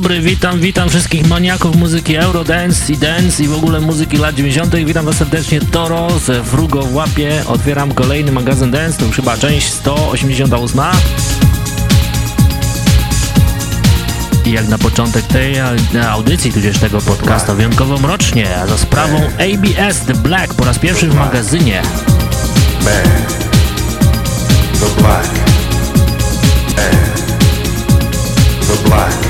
Dobry, witam, witam wszystkich maniaków muzyki Eurodance i dance i w ogóle muzyki lat 90. Witam was serdecznie, Toro z Frugo w łapie. Otwieram kolejny magazyn dance, to już chyba część 188. I jak na początek tej audycji, tudzież tego podcastu, wyjątkowo mrocznie, za sprawą ABS The Black po raz pierwszy w magazynie. Man. The Black. Man. The Black.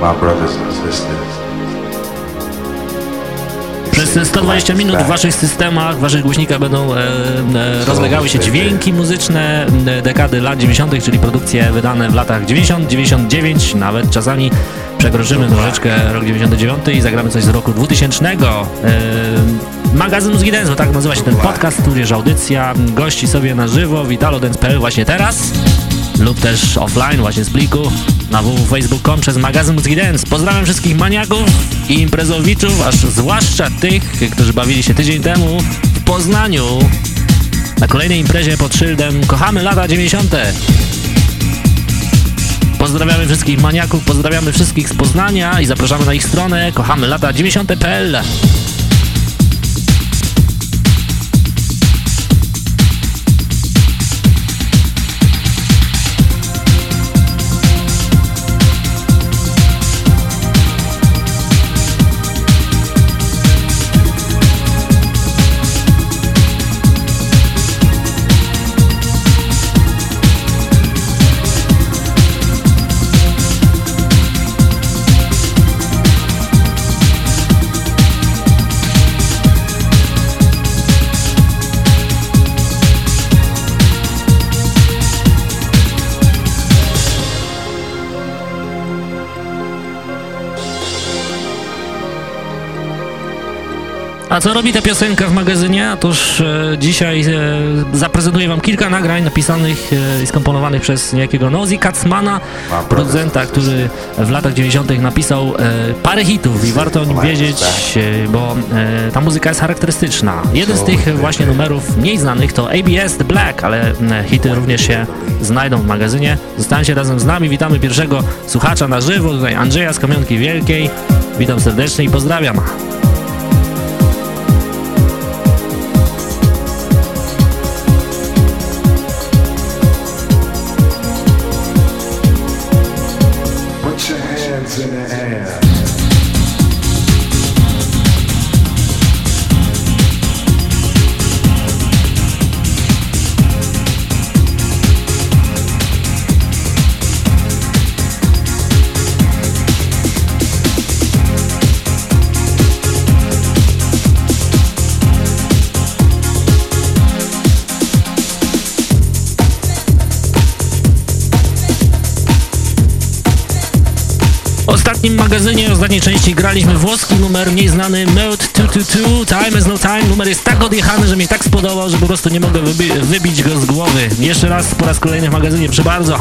My brothers and sisters. Przez 120 minut w waszych systemach, w waszych głośnikach będą e, e, rozlegały się dźwięki muzyczne e, dekady lat 90., czyli produkcje wydane w latach 90, 99, nawet czasami przekroczymy troszeczkę rok 99 i zagramy coś z roku 2000. E, magazyn Muzyki Dance, bo tak nazywa się ten podcast, tudzież audycja. Gości sobie na żywo, witalodance.pl właśnie teraz lub też offline właśnie z pliku na www.facebook.com przez magazyn Muzyki Dance. Pozdrawiam wszystkich maniaków i imprezowiczów, aż zwłaszcza tych, którzy bawili się tydzień temu w Poznaniu na kolejnej imprezie pod szyldem Kochamy lata 90. Pozdrawiamy wszystkich maniaków, pozdrawiamy wszystkich z Poznania i zapraszamy na ich stronę kochamylata90.pl A co robi ta piosenka w magazynie? Otóż e, dzisiaj e, zaprezentuję wam kilka nagrań napisanych e, i skomponowanych przez niejakiego Nozi Katzmana, producenta, który w latach 90. napisał e, parę hitów i warto o nim wiedzieć, e, bo e, ta muzyka jest charakterystyczna. Jeden z tych właśnie numerów mniej znanych to ABS The Black, ale hity również się znajdą w magazynie. Zostańcie razem z nami, witamy pierwszego słuchacza na żywo, tutaj Andrzeja z Kamionki Wielkiej. Witam serdecznie i pozdrawiam. Magazynie ostatniej części graliśmy włoski numer mniej znany Mode 222 Time is no time. Numer jest tak odjechany, że mnie tak spodobał, że po prostu nie mogę wybi wybić go z głowy. Jeszcze raz po raz kolejny w magazynie, proszę bardzo.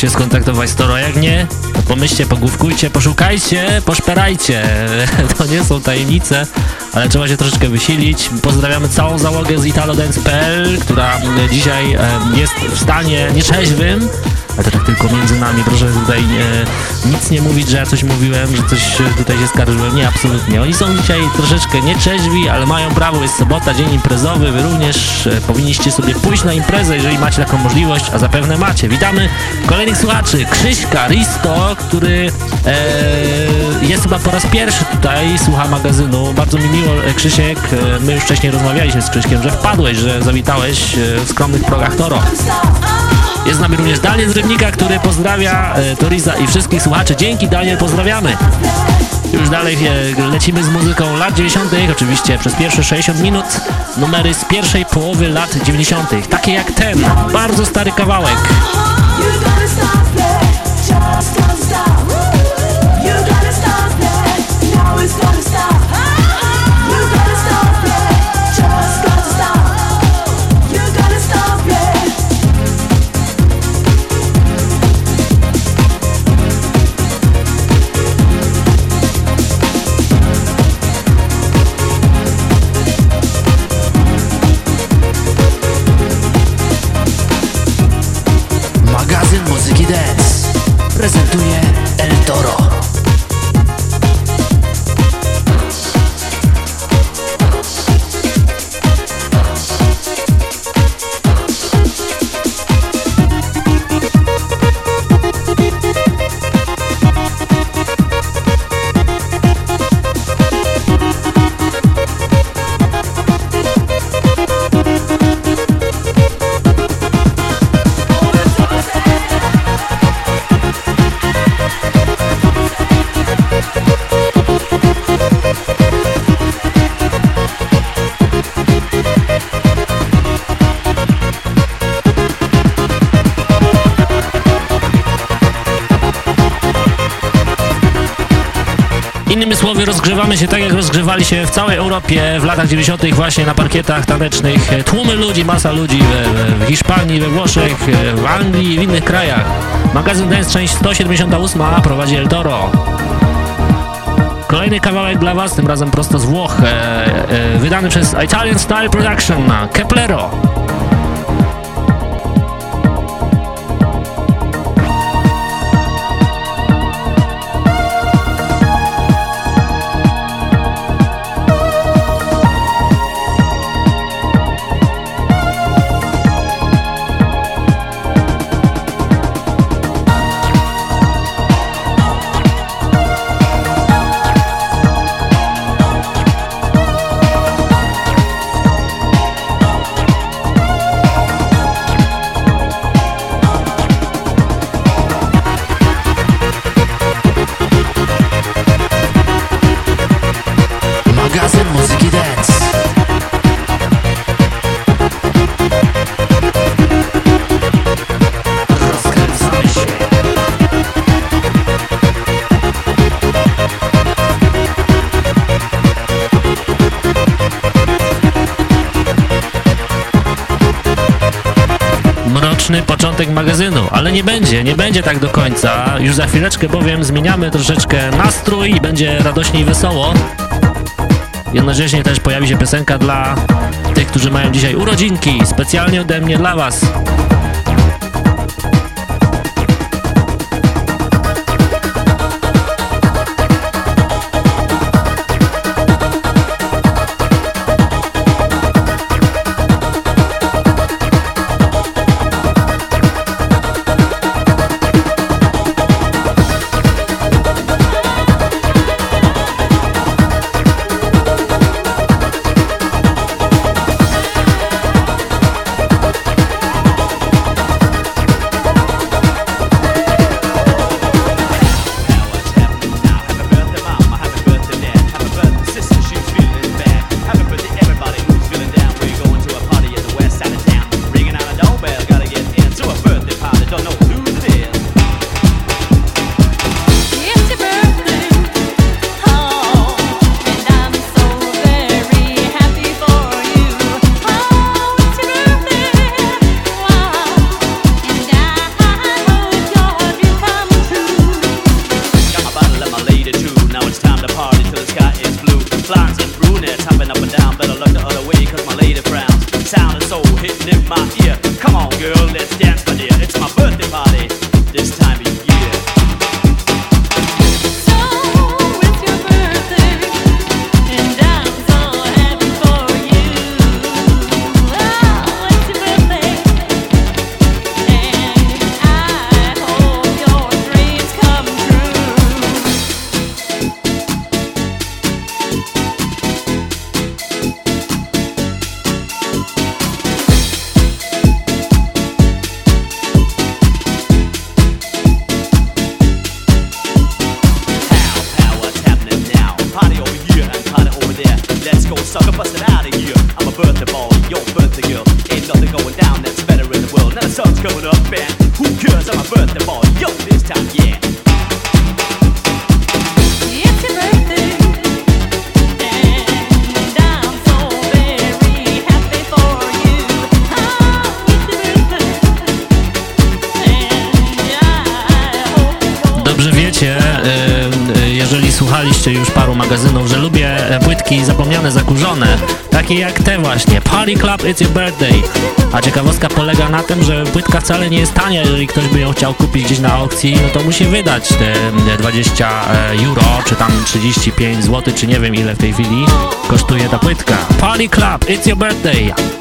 Się skontaktować z Toro, jak nie, to pomyślcie, pogłówkujcie, poszukajcie, poszperajcie. To nie są tajemnice, ale trzeba się troszeczkę wysilić. Pozdrawiamy całą załogę z italodance.pl, która dzisiaj jest w stanie nieczeźwym, ale tak tylko między nami, proszę tutaj e, nic nie mówić, że ja coś mówiłem, że coś tutaj się skarżyłem, nie, absolutnie. Oni są dzisiaj troszeczkę nieczeźwi, ale mają prawo, jest sobota, dzień imprezowy, wy również e, powinniście sobie pójść na imprezę, jeżeli macie taką możliwość, a zapewne macie. Witamy kolejnych słuchaczy, Krzyśka, Risto, który e, jest chyba po raz pierwszy tutaj, słucha magazynu. Bardzo mi miło, e, Krzysiek, e, my już wcześniej rozmawialiśmy z Krzyśkiem, że wpadłeś, że zawitałeś e, w skromnych progach Toro. Jest z nami również Daniel z Rybnika, który pozdrawia e, Toriza i wszystkich słuchaczy. Dzięki Daniel, pozdrawiamy. Już dalej e, lecimy z muzyką lat 90. Oczywiście przez pierwsze 60 minut numery z pierwszej połowy lat 90. Takie jak ten, bardzo stary kawałek. Innymi rozgrzewamy się tak, jak rozgrzewali się w całej Europie w latach 90. właśnie na parkietach tanecznych. Tłumy ludzi, masa ludzi w, w Hiszpanii, we Włoszech, w Anglii i w innych krajach. Magazyn Dance, część 178 prowadzi El Toro. Kolejny kawałek dla Was, tym razem prosto z Włoch, e, e, wydany przez Italian Style Production, Keplero. Początek magazynu, ale nie będzie, nie będzie tak do końca. Już za chwileczkę bowiem zmieniamy troszeczkę nastrój i będzie radośnie i wesoło. Jednocześnie też pojawi się piosenka dla tych, którzy mają dzisiaj urodzinki, specjalnie ode mnie dla Was. Party Club It's Your Birthday. A ciekawostka polega na tym, że płytka wcale nie jest tania, jeżeli ktoś by ją chciał kupić gdzieś na aukcji, no to musi wydać te 20 e, euro, czy tam 35 zł, czy nie wiem ile w tej chwili kosztuje ta płytka. Party Club It's Your Birthday.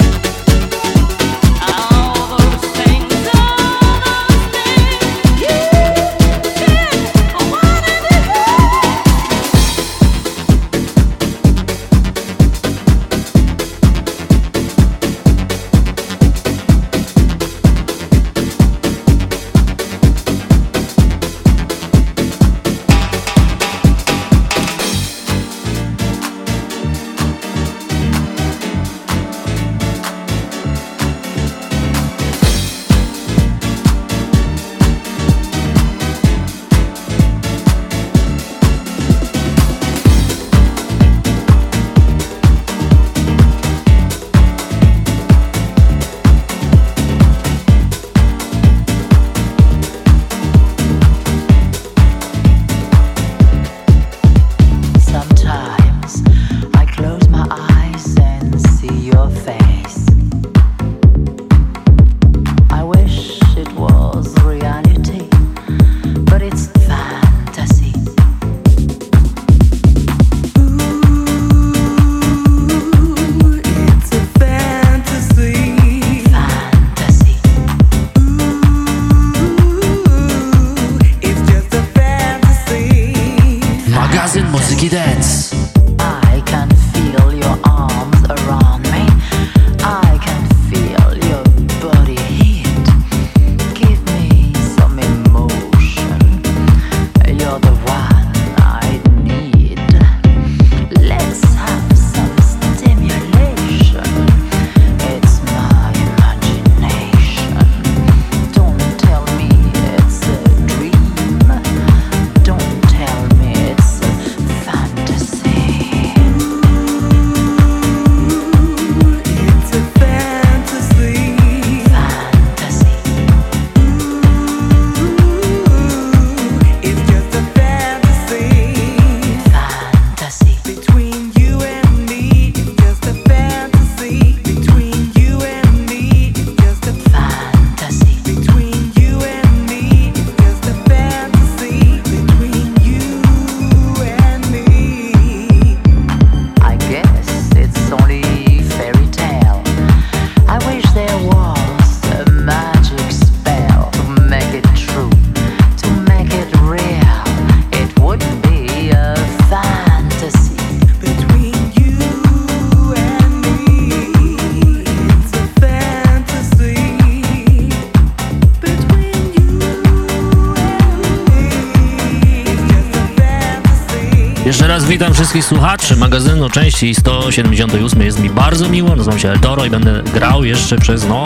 Wszystkich słuchaczy magazynu części 178. Jest mi bardzo miło, nazywam się El Toro i będę grał jeszcze przez, no,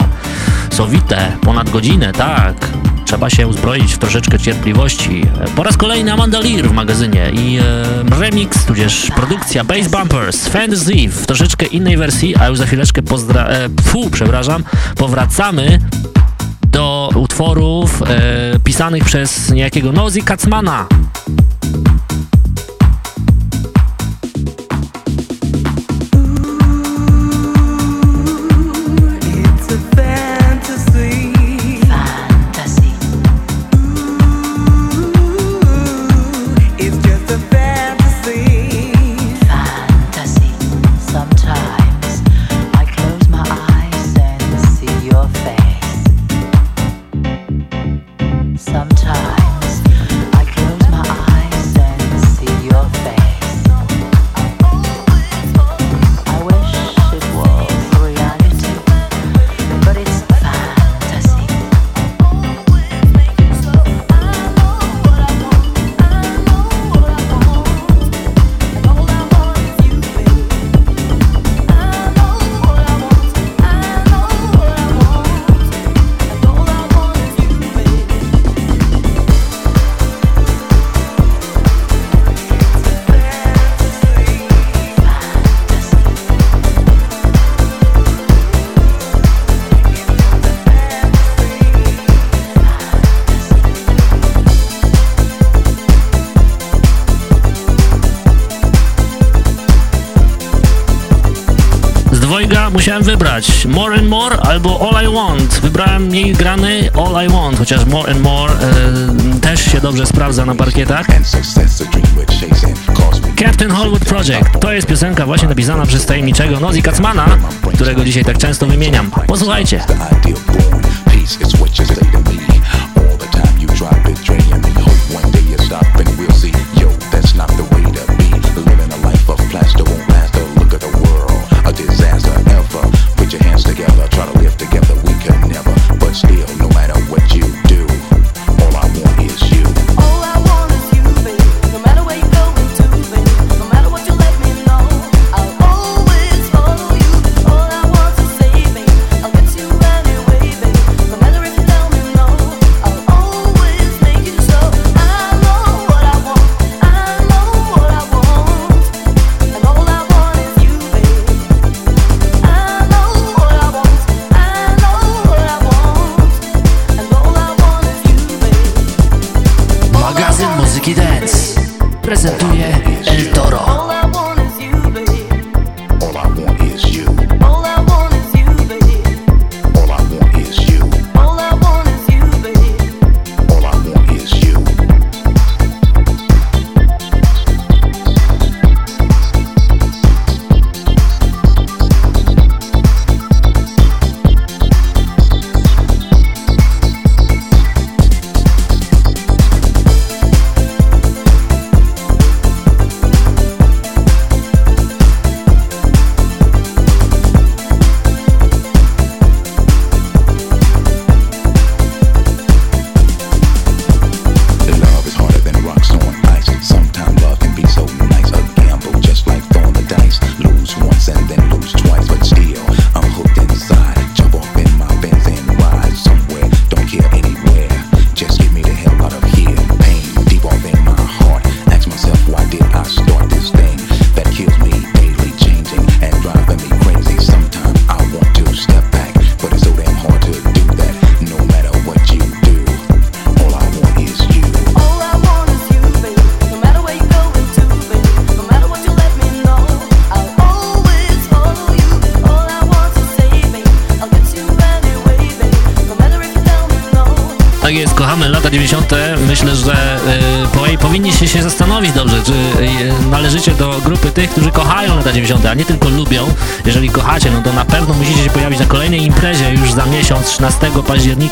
sowite, ponad godzinę, tak. Trzeba się uzbroić w troszeczkę cierpliwości. Po raz kolejny Amanda Lear w magazynie i e, remix, tudzież produkcja Bass Bumpers, Fantasy w troszeczkę innej wersji, a już za chwileczkę pozdra... E, fu, przepraszam, powracamy do utworów e, pisanych przez niejakiego Nozi Katzmana. More and More albo All I Want. Wybrałem mniej grany All I Want, chociaż More and More e, też się dobrze sprawdza na parkietach. Captain Hollywood Project to jest piosenka właśnie napisana przez tajemniczego Nozi Katzmana, którego dzisiaj tak często wymieniam. Posłuchajcie.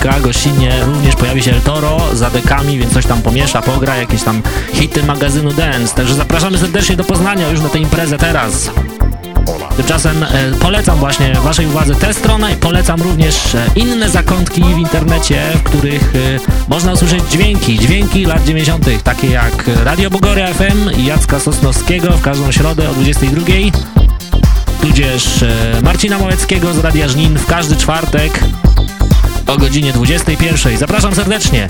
Października. Gościnnie również pojawi się El Toro za dekami, więc coś tam pomiesza, pogra, jakieś tam hity magazynu Dance. Także zapraszamy serdecznie do Poznania już na tę imprezę teraz. Tymczasem e, polecam właśnie waszej uwadze tę stronę i polecam również e, inne zakątki w internecie, w których e, można usłyszeć dźwięki, dźwięki lat 90., takie jak Radio Bogoria FM i Jacka Sosnowskiego w każdą środę o 22, tudzież Marcina Małeckiego z Radia Żnin w każdy czwartek o godzinie 21. Zapraszam serdecznie!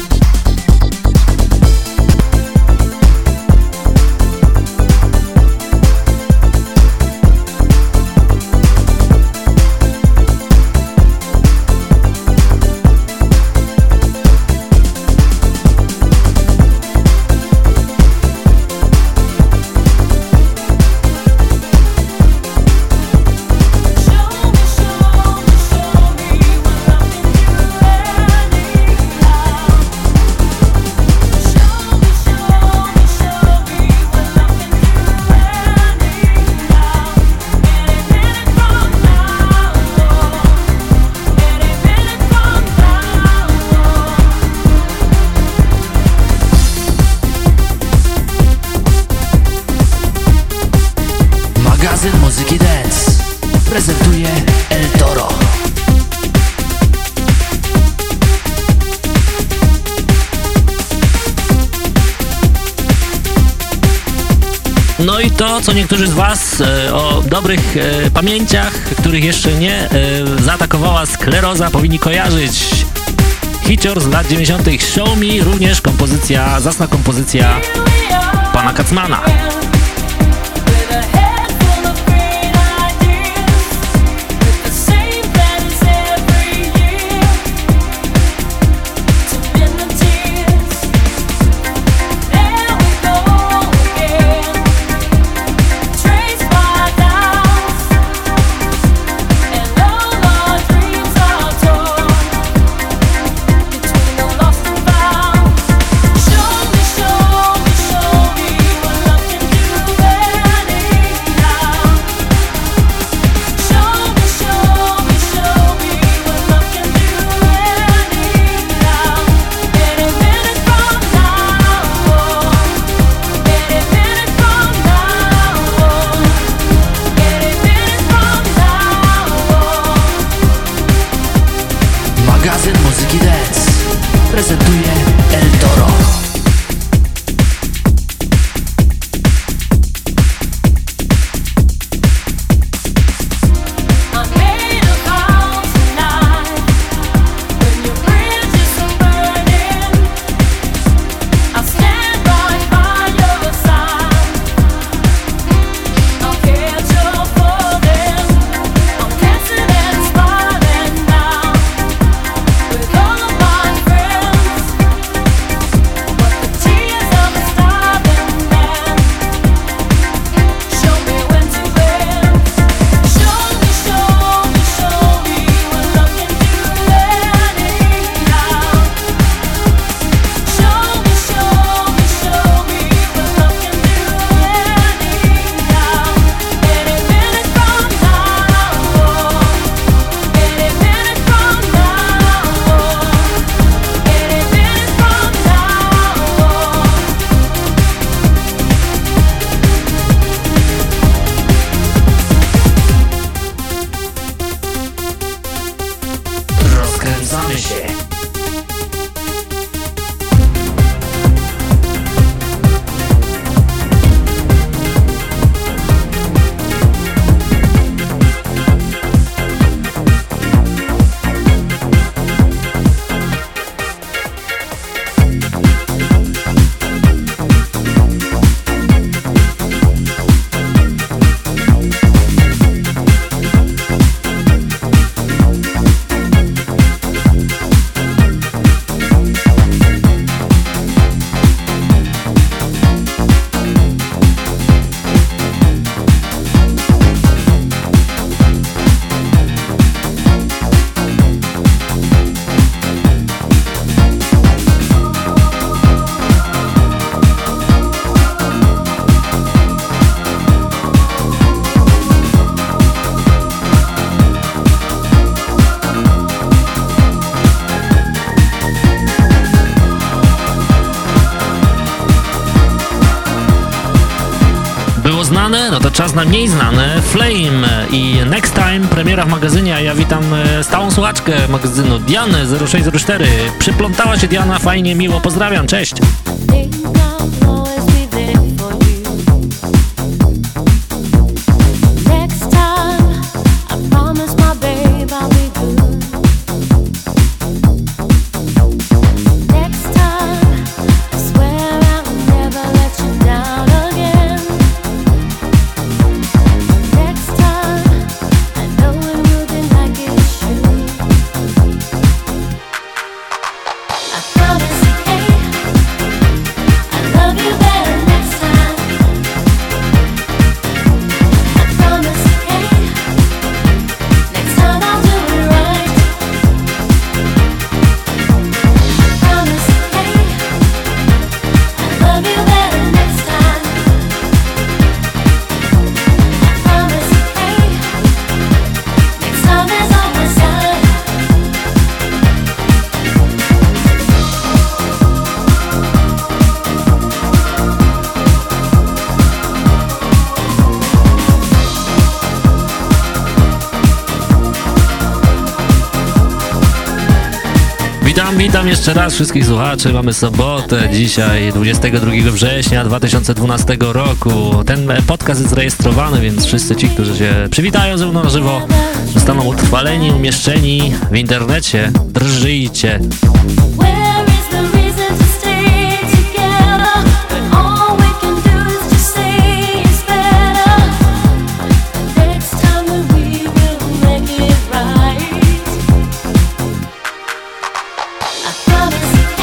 Co niektórzy z Was e, o dobrych e, pamięciach, których jeszcze nie e, zaatakowała skleroza, powinni kojarzyć. Hicior z lat 90. Show Me, również kompozycja, zasna kompozycja pana Kacmana. Słuchaczkę magazynu Dianę 0604. Przyplątała się Diana, fajnie, miło, pozdrawiam, cześć. Witam jeszcze raz wszystkich słuchaczy. Mamy sobotę dzisiaj, 22 września 2012 roku. Ten podcast jest zarejestrowany, więc wszyscy ci, którzy się przywitają ze mną na żywo, zostaną utrwaleni, umieszczeni w internecie. Drżyjcie.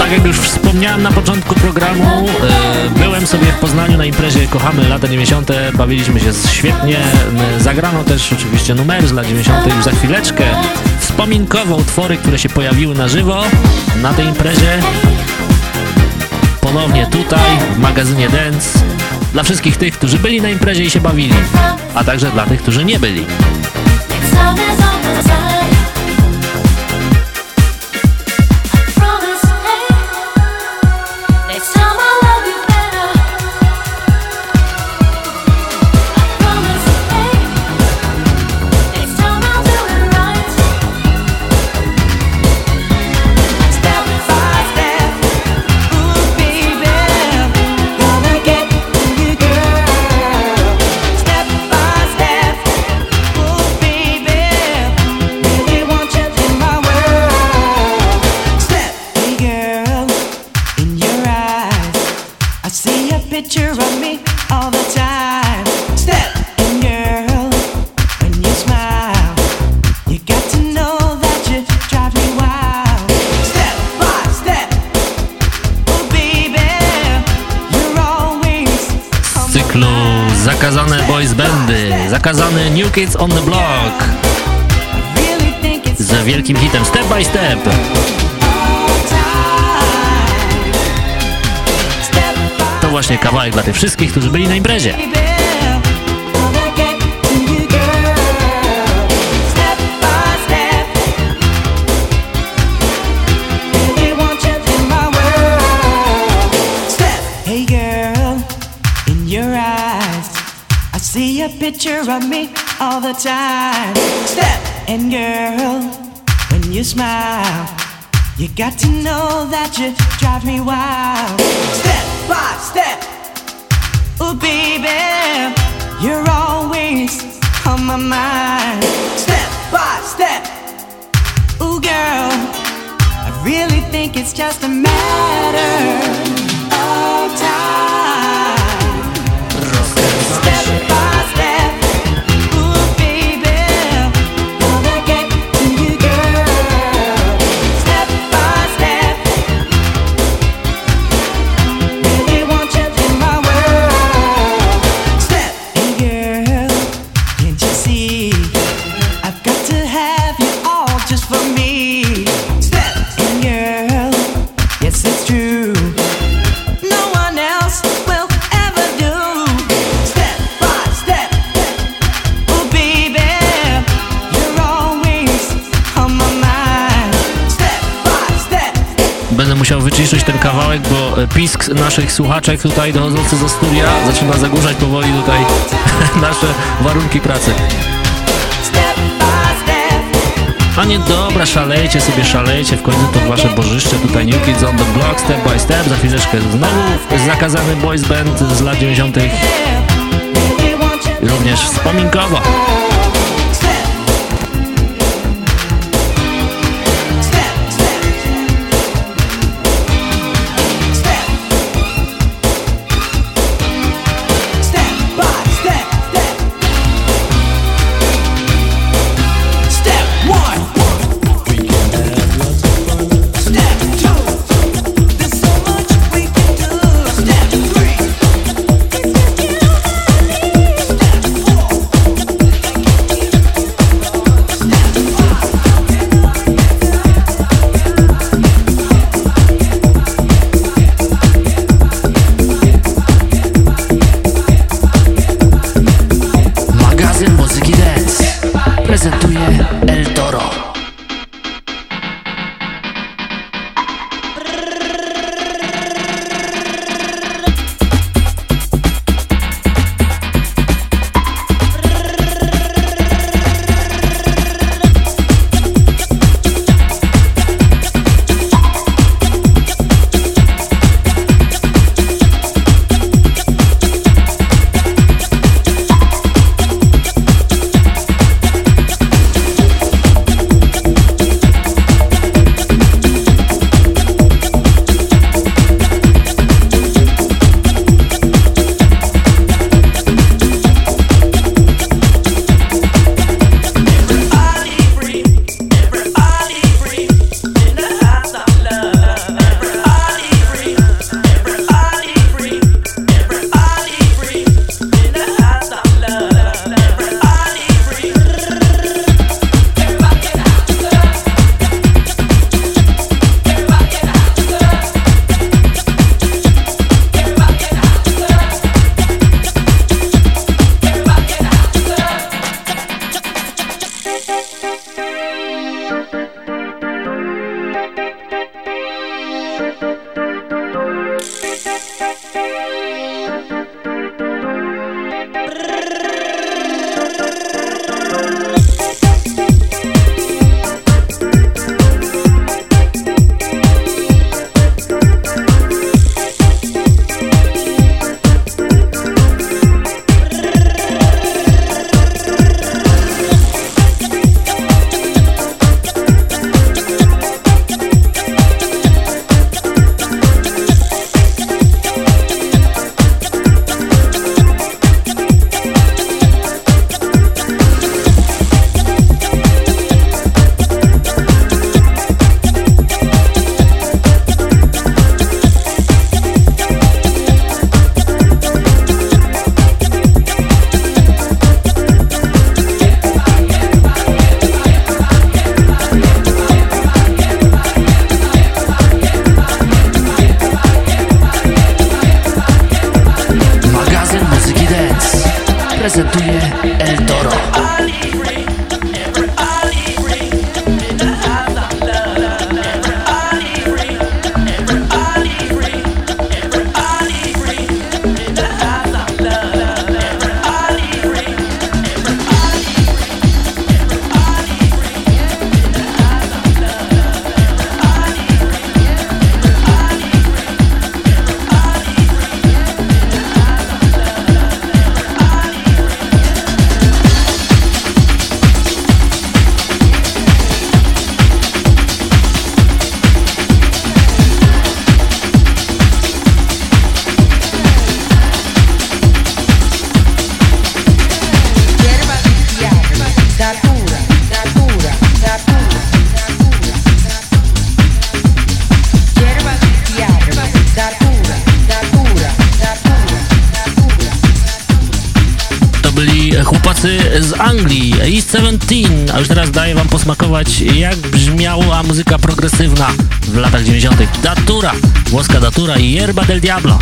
Tak jak już wspomniałem na początku programu, e, byłem sobie w Poznaniu na imprezie Kochamy lata 90. Bawiliśmy się świetnie. Zagrano też oczywiście numery z lat 90. już za chwileczkę. Wspominkowo utwory, które się pojawiły na żywo na tej imprezie. Ponownie tutaj, w magazynie Dance. Dla wszystkich tych, którzy byli na imprezie i się bawili, a także dla tych, którzy nie byli. On the Block z wielkim hitem Step by Step. To właśnie kawałek dla tych wszystkich, którzy byli na imprezie. The time. Step and girl, when you smile, you got to know that you drive me wild. Step by step, oh baby, you're always on my mind. Step by step, oh girl, I really think it's just a matter pisk naszych słuchaczek tutaj dochodzący ze studia zaczyna zagłuszać powoli tutaj nasze warunki pracy. A nie, dobra, szalejcie sobie, szalejcie, w końcu to wasze bożyszcze, tutaj New Kids on the Block, Step by Step, za chwileczkę znowu zakazany boys band z lat 90. Również wspominkowo. Datura, włoska Datura i Yerba del Diablo.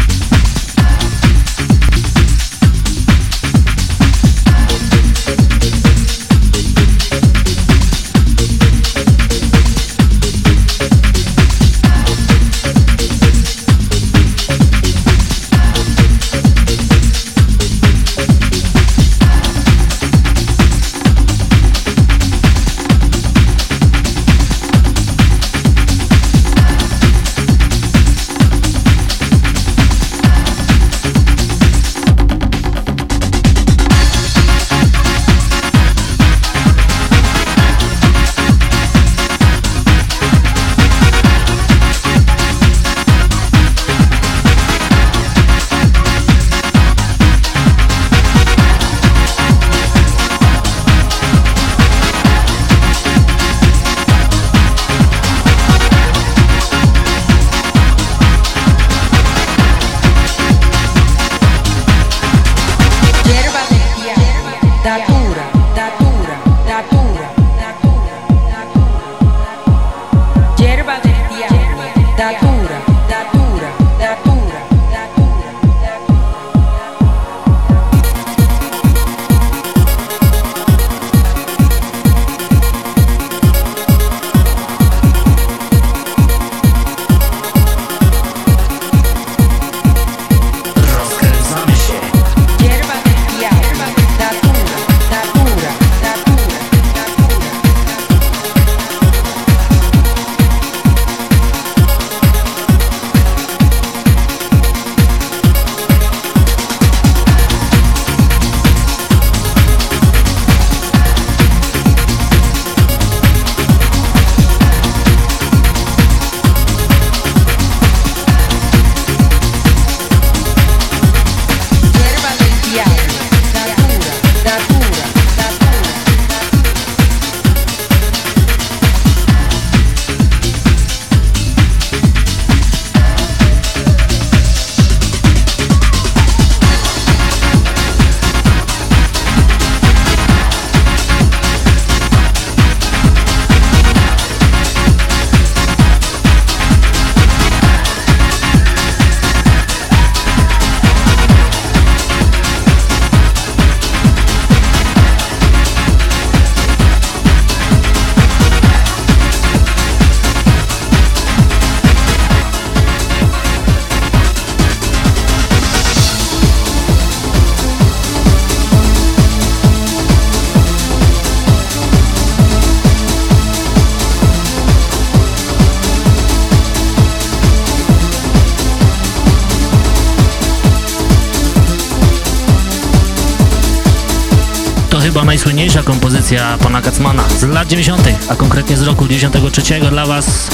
Kompozycja pana Kacmana z lat 90., a konkretnie z roku 93 dla was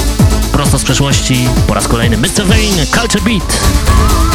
prosto z przeszłości po raz kolejny Mr. Vane, Culture Beat.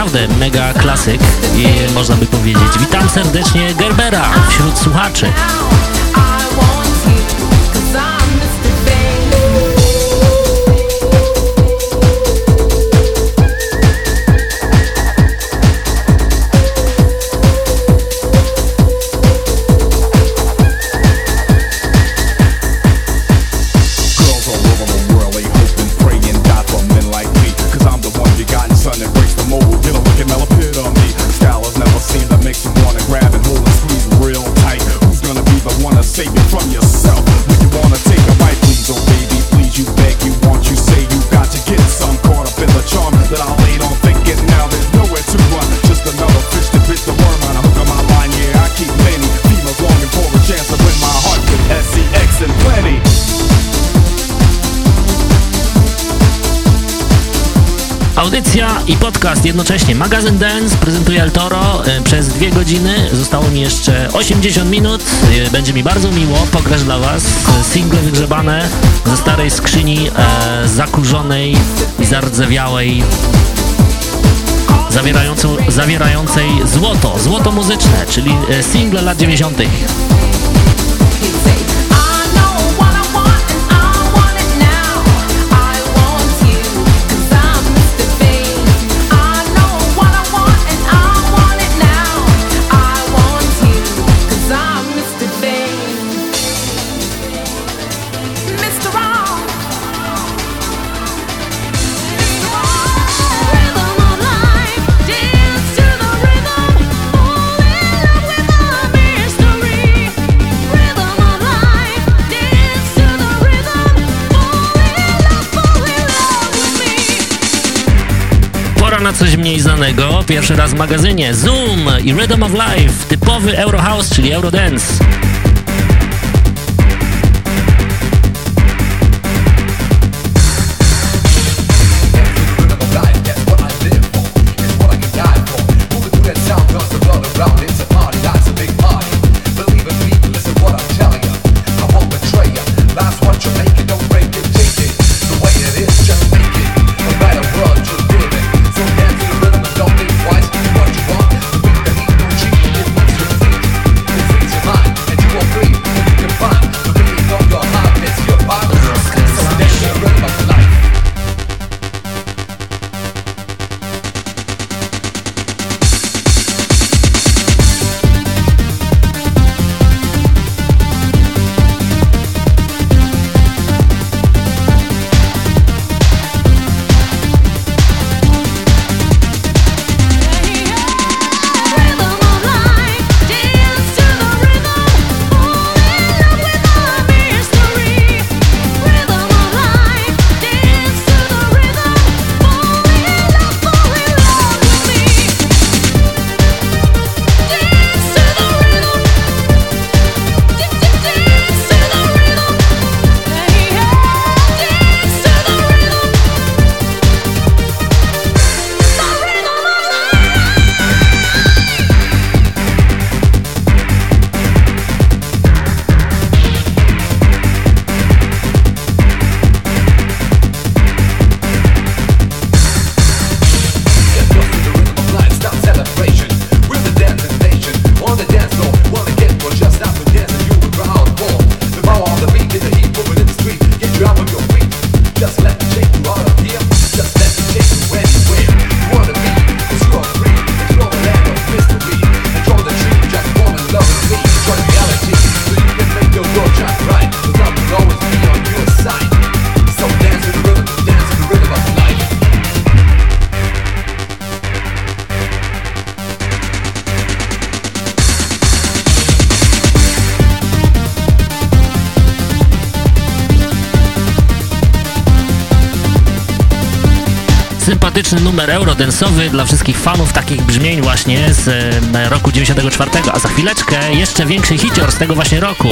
Naprawdę mega klasyk można by powiedzieć. Witam serdecznie Gerbera wśród słuchaczy. Podcast jednocześnie. Magazyn Dance prezentuje El Toro e, przez dwie godziny. Zostało mi jeszcze 80 minut. E, będzie mi bardzo miło pograć dla Was single wygrzebane ze starej skrzyni e, zakurzonej i zardzewiałej zawierającej złoto, złoto muzyczne, czyli e, single lat 90. Pierwszy raz w magazynie. Zoom i Rhythm of Life, typowy Eurohouse, czyli Eurodance. Numer eurodensowy dla wszystkich fanów takich brzmień właśnie z roku 94, a za chwileczkę jeszcze większy hicior z tego właśnie roku.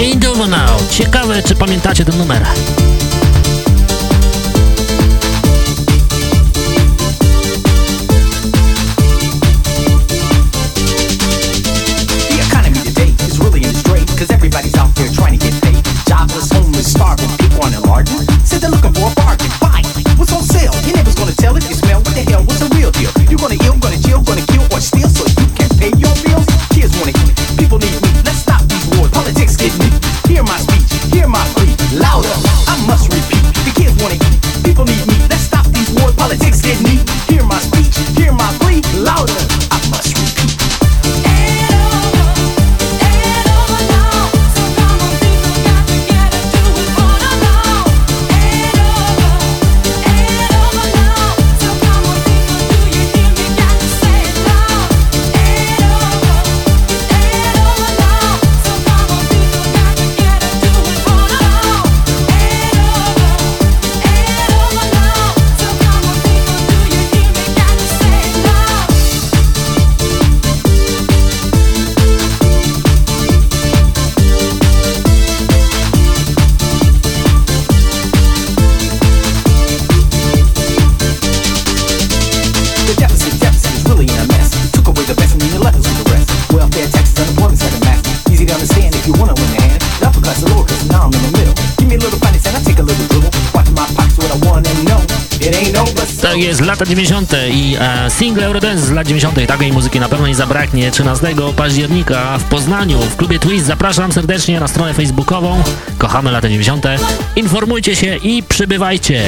Now. Ciekawe, czy pamiętacie ten numer. 90. i e, single Eurodance z lat 90. Takiej muzyki na pewno nie zabraknie. 13 października w Poznaniu w klubie Twist. Zapraszam serdecznie na stronę facebookową. Kochamy lata 90. Informujcie się i przybywajcie.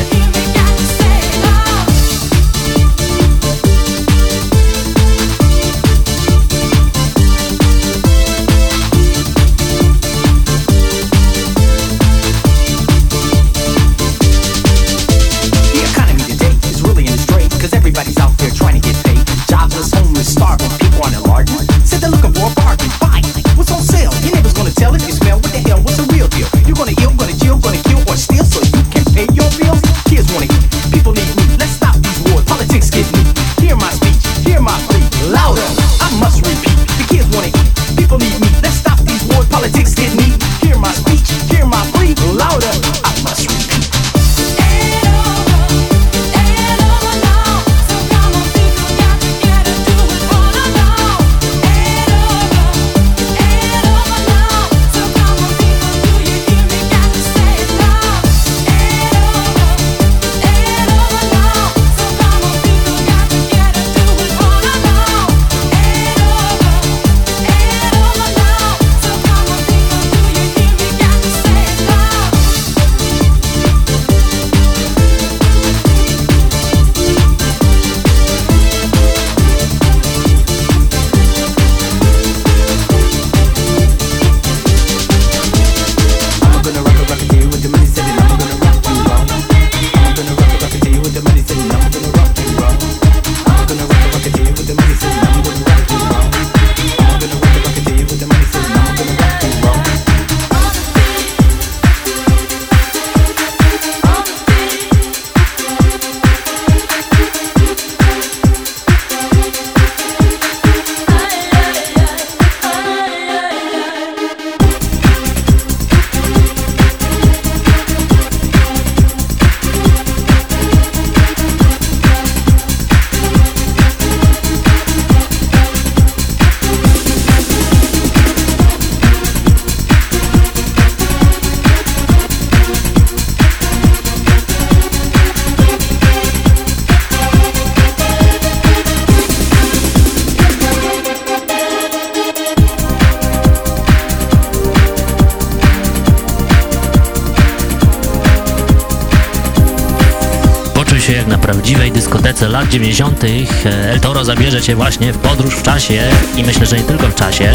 90. El Toro zabierze Cię właśnie w podróż w czasie i myślę, że nie tylko w czasie.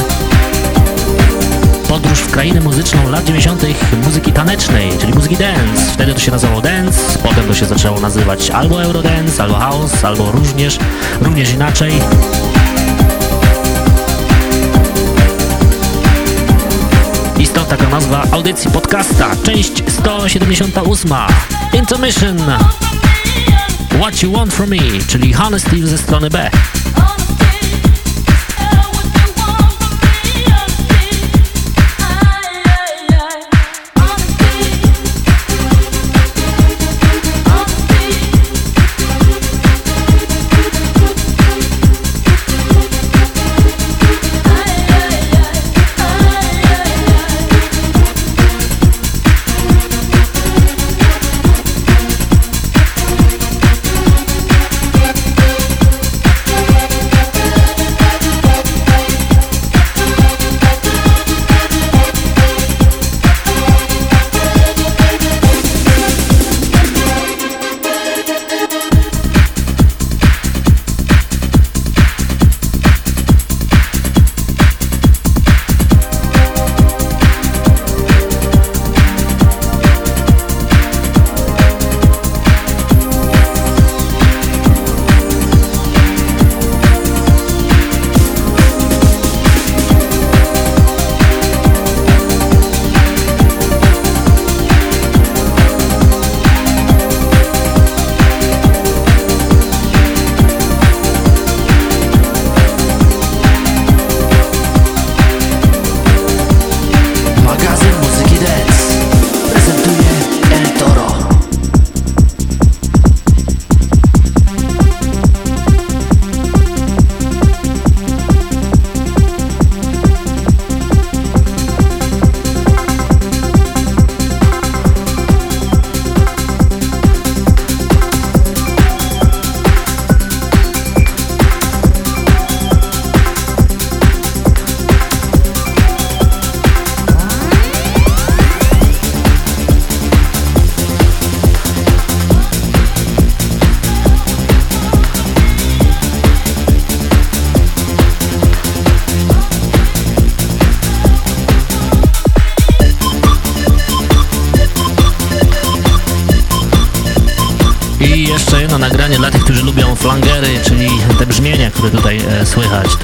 Podróż w krainę muzyczną lat 90. muzyki tanecznej, czyli muzyki dance. Wtedy to się nazywało dance, potem to się zaczęło nazywać albo eurodance, albo house, albo również, również inaczej. Istota taka nazwa audycji podcasta, część 178. Intermission. What You Want From Me, czyli Honesty ze strony B.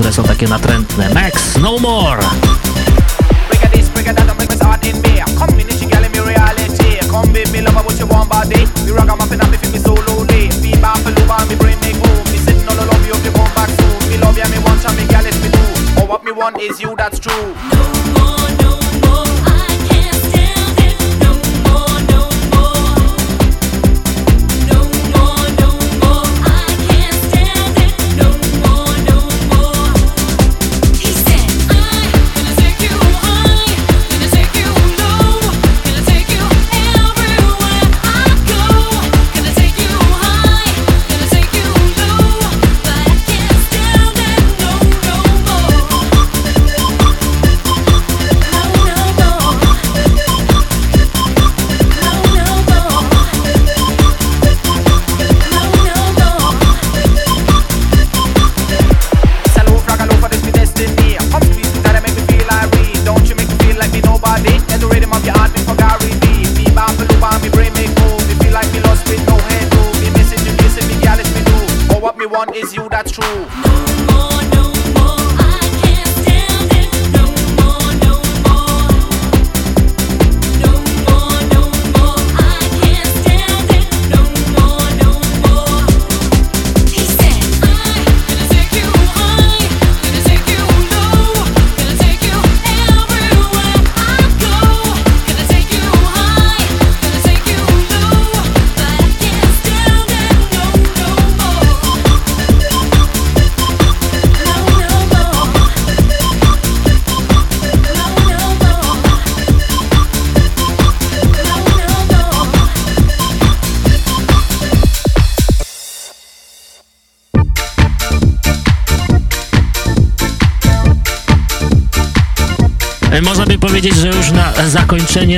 które są takie natrętne. Max, no more! is you, that's true.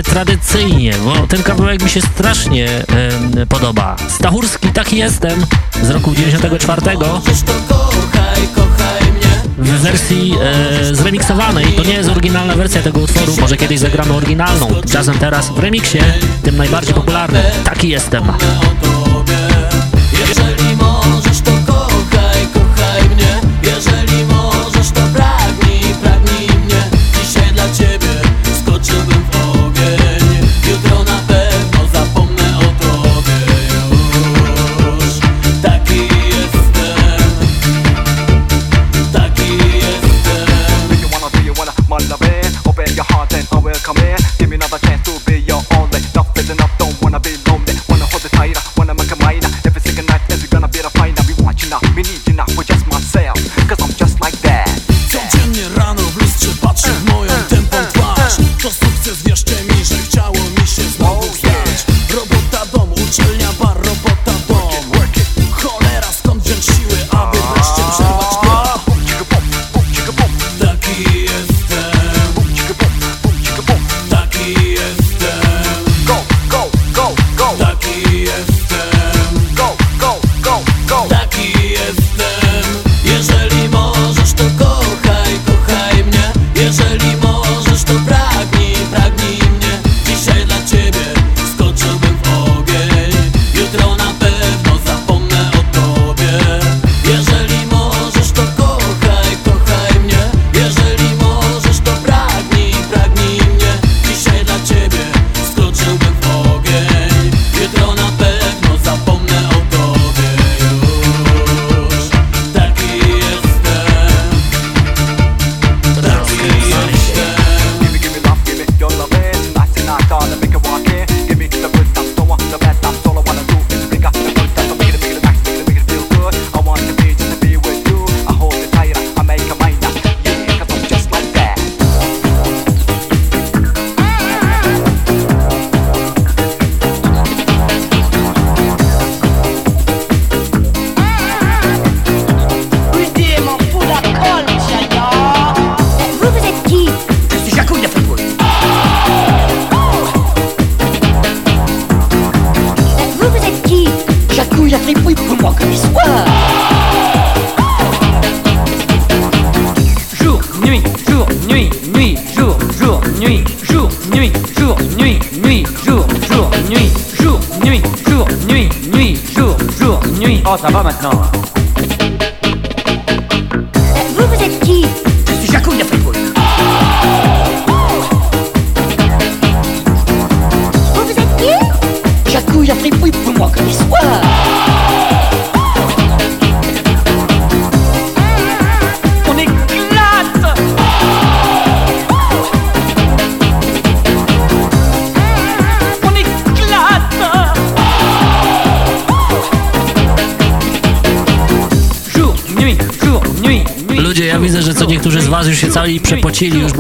Tradycyjnie, bo ten kawałek mi się strasznie e, podoba. Stachurski, taki jestem, z roku 94 w wersji e, zremiksowanej. To nie jest oryginalna wersja tego utworu, może kiedyś zagramy oryginalną. Czasem teraz w remiksie, tym najbardziej popularnym. Taki jestem.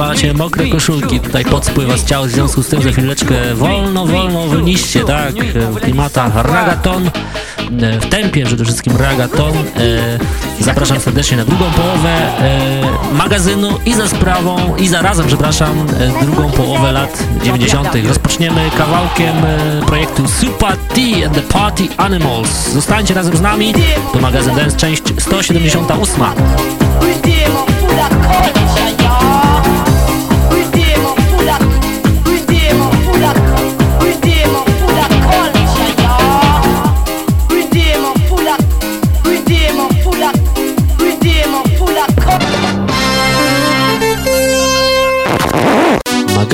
Macie mokre koszulki, tutaj pod spływa z ciała, w związku z tym za chwileczkę wolno, wolno wyliście, tak, w klimatach ragaton, e, w tempie przede wszystkim ragaton. E, zapraszam serdecznie na drugą połowę e, magazynu i za sprawą, i zarazem, przepraszam, drugą połowę lat 90. Rozpoczniemy kawałkiem projektu Super T and the Party Animals. Zostańcie razem z nami, to magazyn Dance, część 178.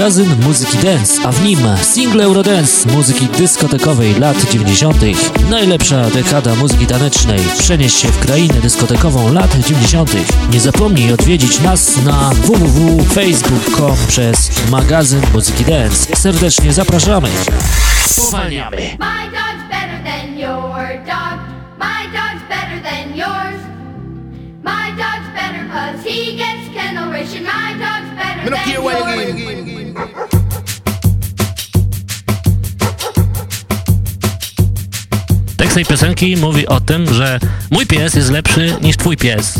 magazyn muzyki dance, a w nim single Eurodance muzyki dyskotekowej lat 90. Najlepsza dekada muzyki tanecznej. Przenieś się w krainę dyskotekową lat 90. Nie zapomnij odwiedzić nas na www.facebook.com przez magazyn muzyki dance. Serdecznie zapraszamy. Spowalniamy. My dog's better than your dog. My dog's better than yours. My dog's better cause he gets kennel ration. My dog's better than yours. Tekst tej piosenki mówi o tym, że mój pies jest lepszy niż twój pies.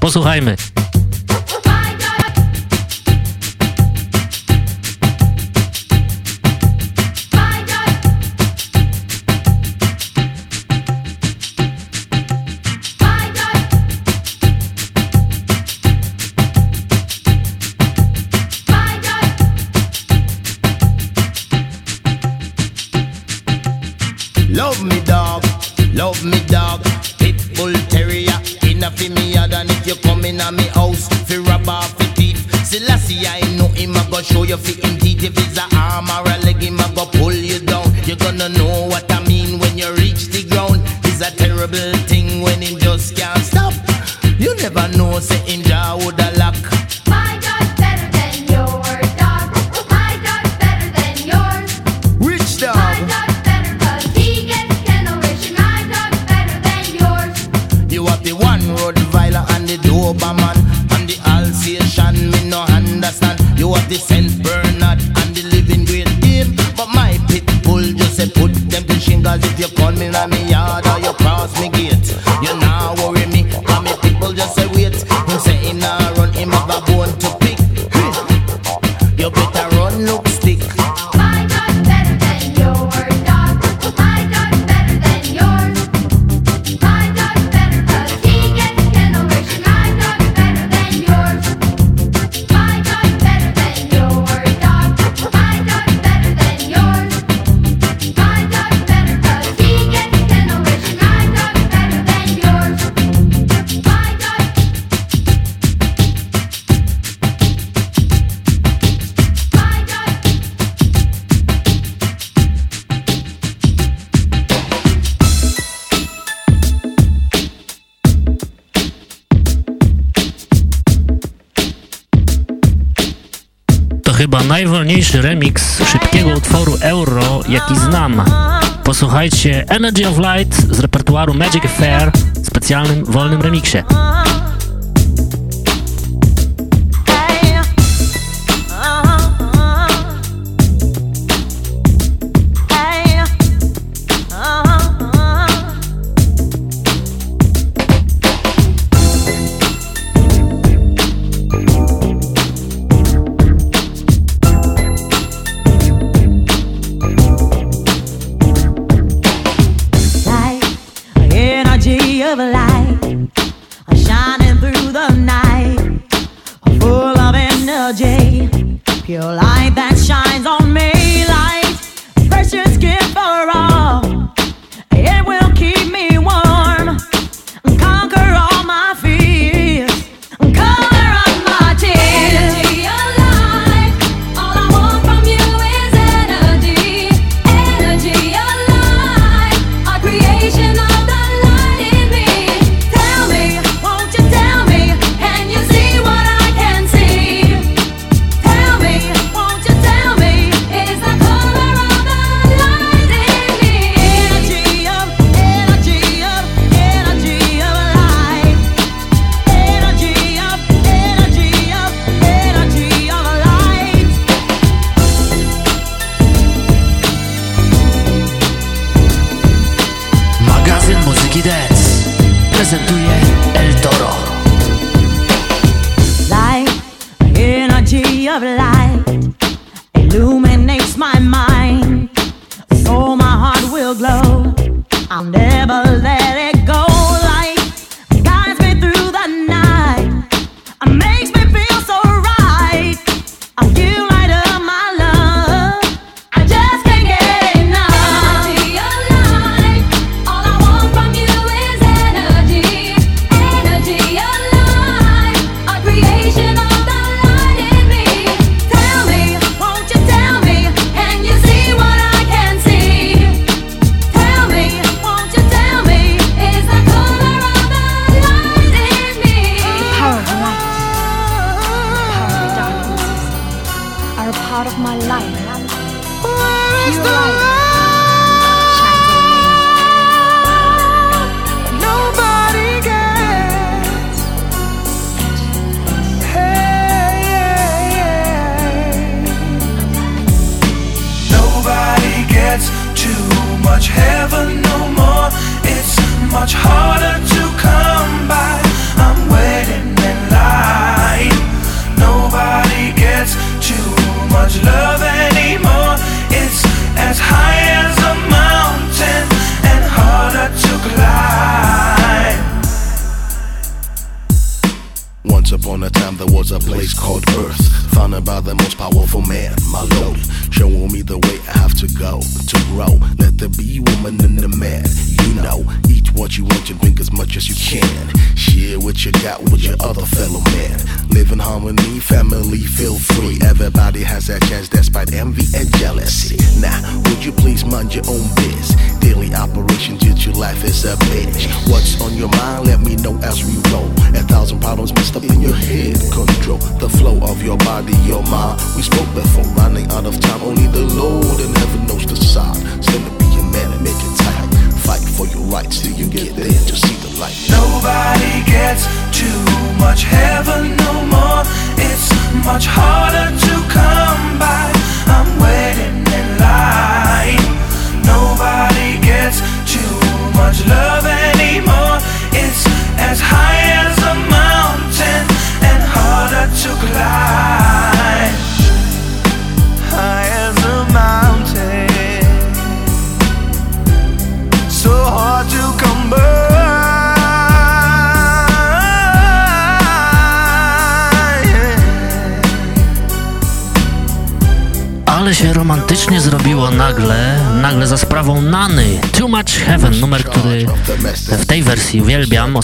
Posłuchajmy. remix szybkiego utworu Euro, jaki znam. Posłuchajcie Energy of Light z repertuaru Magic Affair w specjalnym wolnym remiksie. hablar.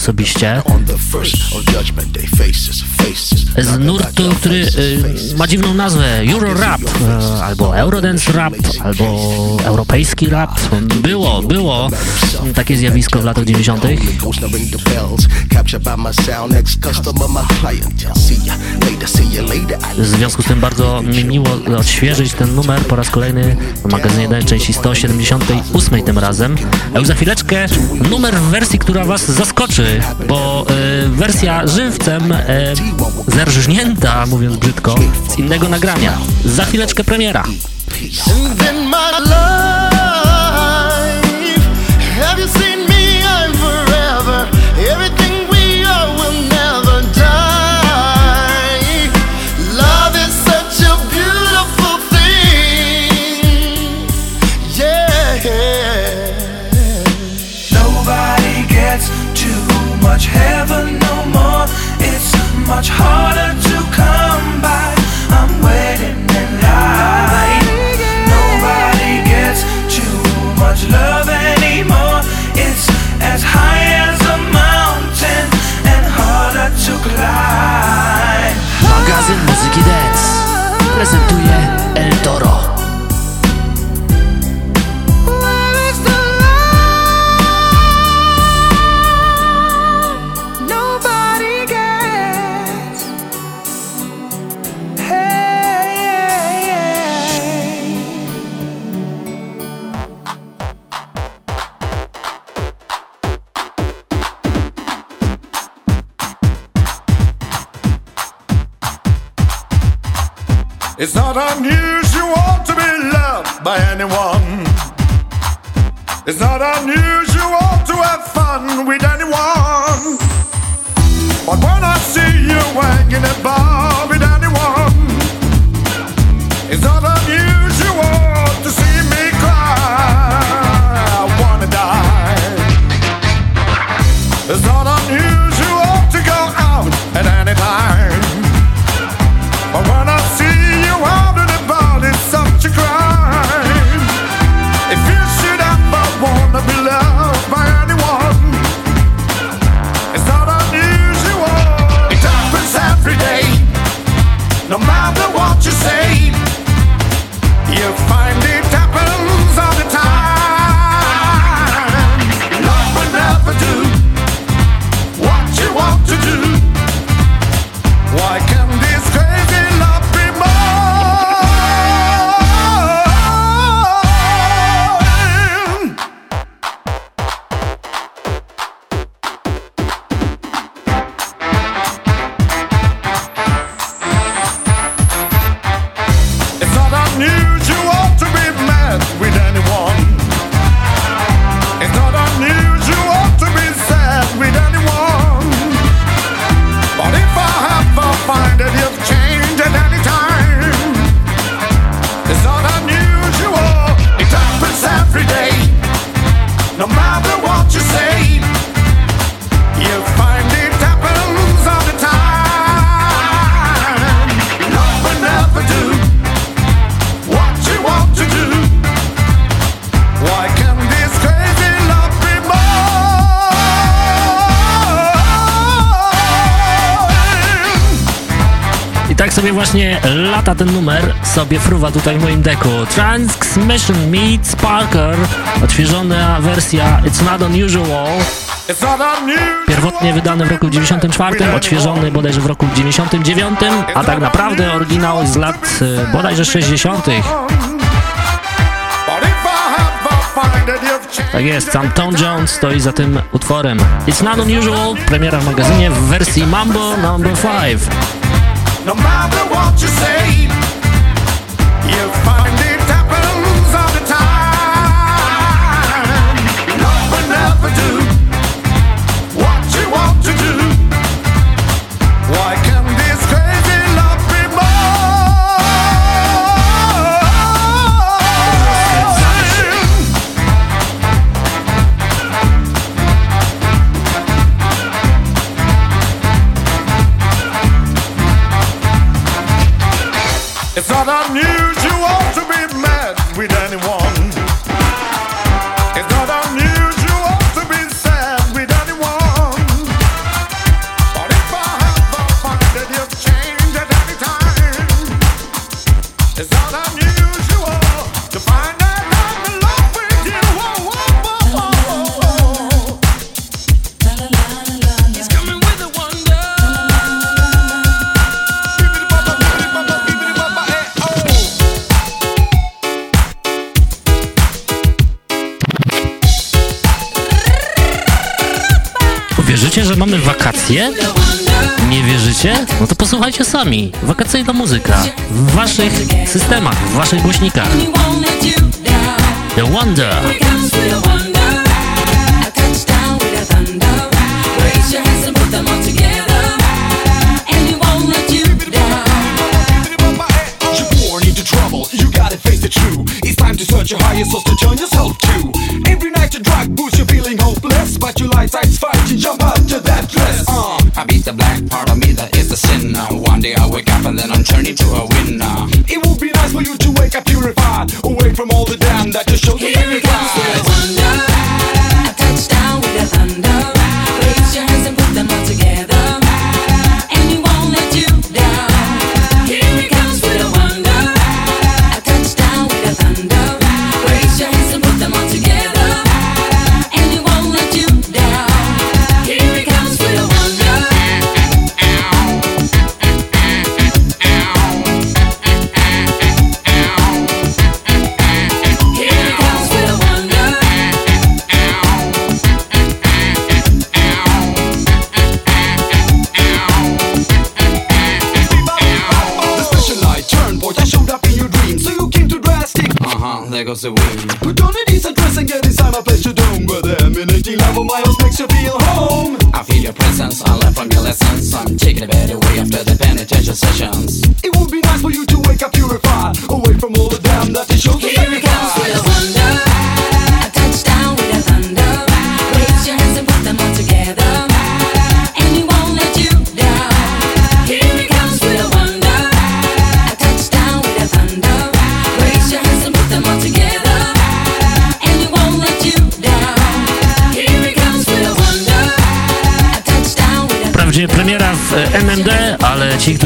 osobiście. Z nurtu, który y, ma dziwną nazwę Euro Rap, y, albo Eurodance Rap, albo Europejski Rap. Było, było takie zjawisko w latach 90. W związku z tym bardzo mi miło odświeżyć ten numer po raz kolejny w magazynie części 178 tym razem. A już za chwileczkę numer w wersji, która Was zaskoczy, bo y, wersja żywcem y, zerżnięta, mówiąc brzydko, z innego nagrania. Za chwileczkę premiera. lata ten numer sobie fruwa tutaj w moim deku. Transmission meets Parker, odświeżona wersja It's Not Unusual. Pierwotnie wydany w roku 94, odświeżony bodajże w roku 99, a tak naprawdę oryginał z lat y, bodajże 60. Tak jest, sam Tom Jones stoi za tym utworem. It's Not Unusual, premiera w magazynie w wersji Mambo Number 5. what you say. Posłuchajcie sami. Wakacyjna muzyka w waszych systemach, w waszych głośnikach. The Wonder.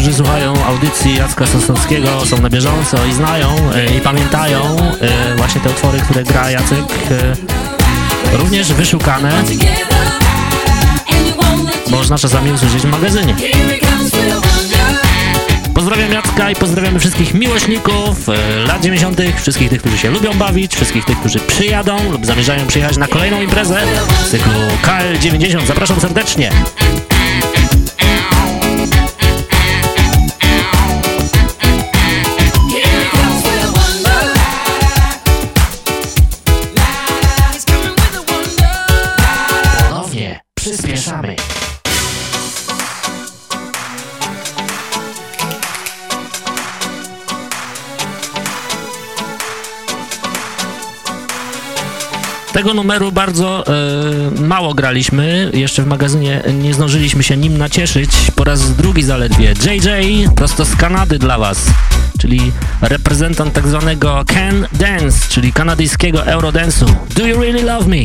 którzy słuchają audycji Jacka Sosnowskiego, są na bieżąco i znają e, i pamiętają e, właśnie te utwory, które gra Jacek, e, również wyszukane, można czasami usłyszeć w magazynie. Pozdrawiam Jacka i pozdrawiamy wszystkich miłośników lat 90., wszystkich tych, którzy się lubią bawić, wszystkich tych, którzy przyjadą lub zamierzają przyjechać na kolejną imprezę z cyklu KL90. Zapraszam serdecznie. Tego numeru bardzo e, mało graliśmy, jeszcze w magazynie nie zdążyliśmy się nim nacieszyć, po raz drugi zaledwie. JJ prosto z Kanady dla Was, czyli reprezentant tak zwanego Can Dance, czyli kanadyjskiego Eurodance'u. Do you really love me?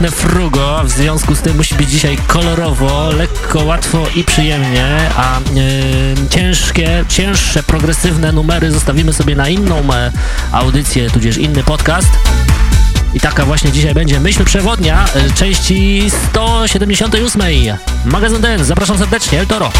Mocne frugo, w związku z tym musi być dzisiaj kolorowo, lekko, łatwo i przyjemnie, a yy, ciężkie, cięższe, progresywne numery zostawimy sobie na inną e, audycję, tudzież inny podcast. I taka właśnie dzisiaj będzie myśl przewodnia e, części 178. Magazyn Dance, zapraszam serdecznie, El Toro.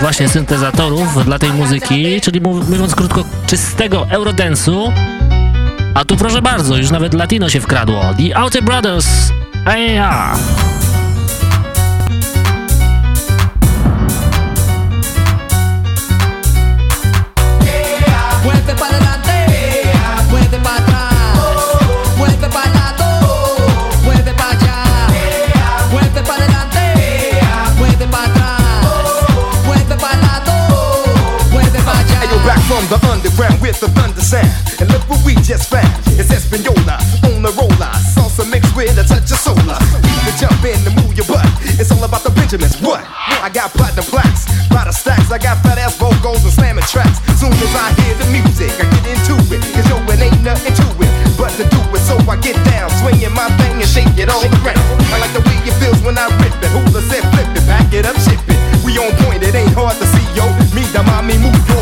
Właśnie syntezatorów dla tej muzyki, czyli mówiąc krótko, czystego Eurodance'u. A tu proszę bardzo, już nawet latino się wkradło. The Outer Brothers, AAA. the underground with the thunder sound. And look what we just found. It's Espanola on the roller. Salsa mixed with a touch of solar. You jump in and move your butt. It's all about the Benjamins. What? I got platinum plaques, lot of stacks. I got fat ass vocals and slamming tracks. Soon as I hear the music, I get into it. Cause yo, it ain't nothing to it but to do it. So I get down, swinging my thing and shake it all around. I like the way it feels when I rip it. Hula said flip it, back it up, ship it. We on point, it ain't hard to see, yo. Me, the mommy, move your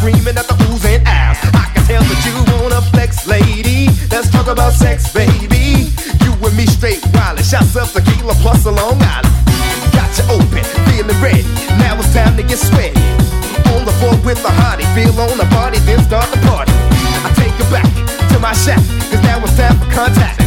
screaming at the oohs and ahs. I can tell that you wanna flex, lady. Let's talk about sex, baby. You and me straight wild. Shots of tequila plus a Long Island Got you open, feeling ready. Now it's time to get sweaty. On the floor with the hottie, feel on the body, then start the party. I take you back to my shack, cause now it's time for contact.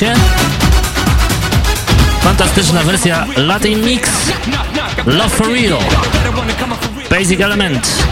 Się? Fantastyczna wersja Latin Mix. Love for Real. Basic Element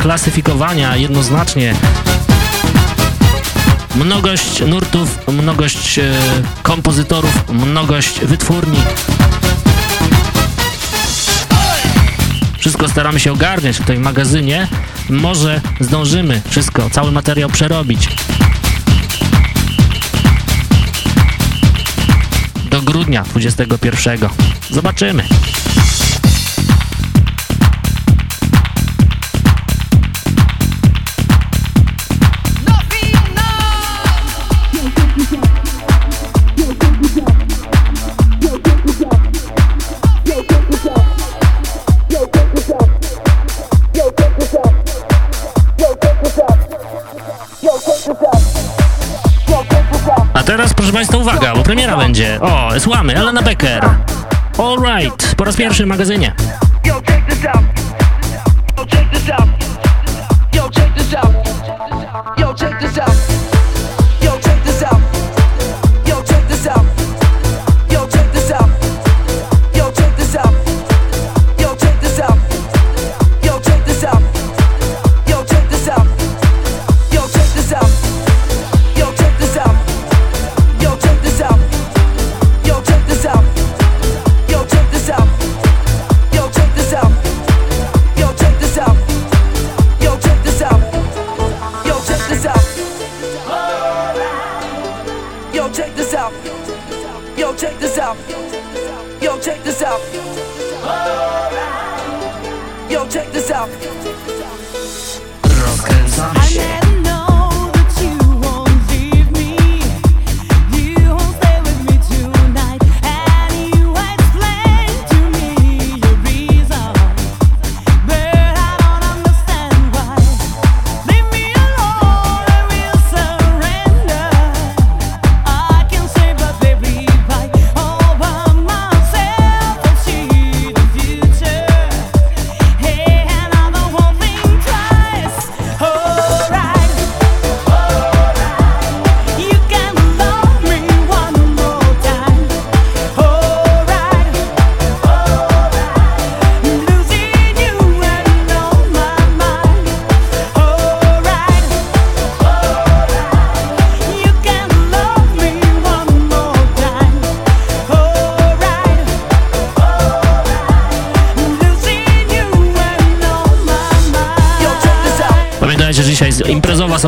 do zaklasyfikowania jednoznacznie. Mnogość nurtów, mnogość e, kompozytorów, mnogość wytwórni. Wszystko staramy się ogarniać tutaj w magazynie. Może zdążymy wszystko, cały materiał przerobić. Do grudnia 21. Zobaczymy. Proszę Państwa, uwaga, bo premiera będzie. O, słuchamy, Elena Becker. All right, po raz pierwszy w magazynie.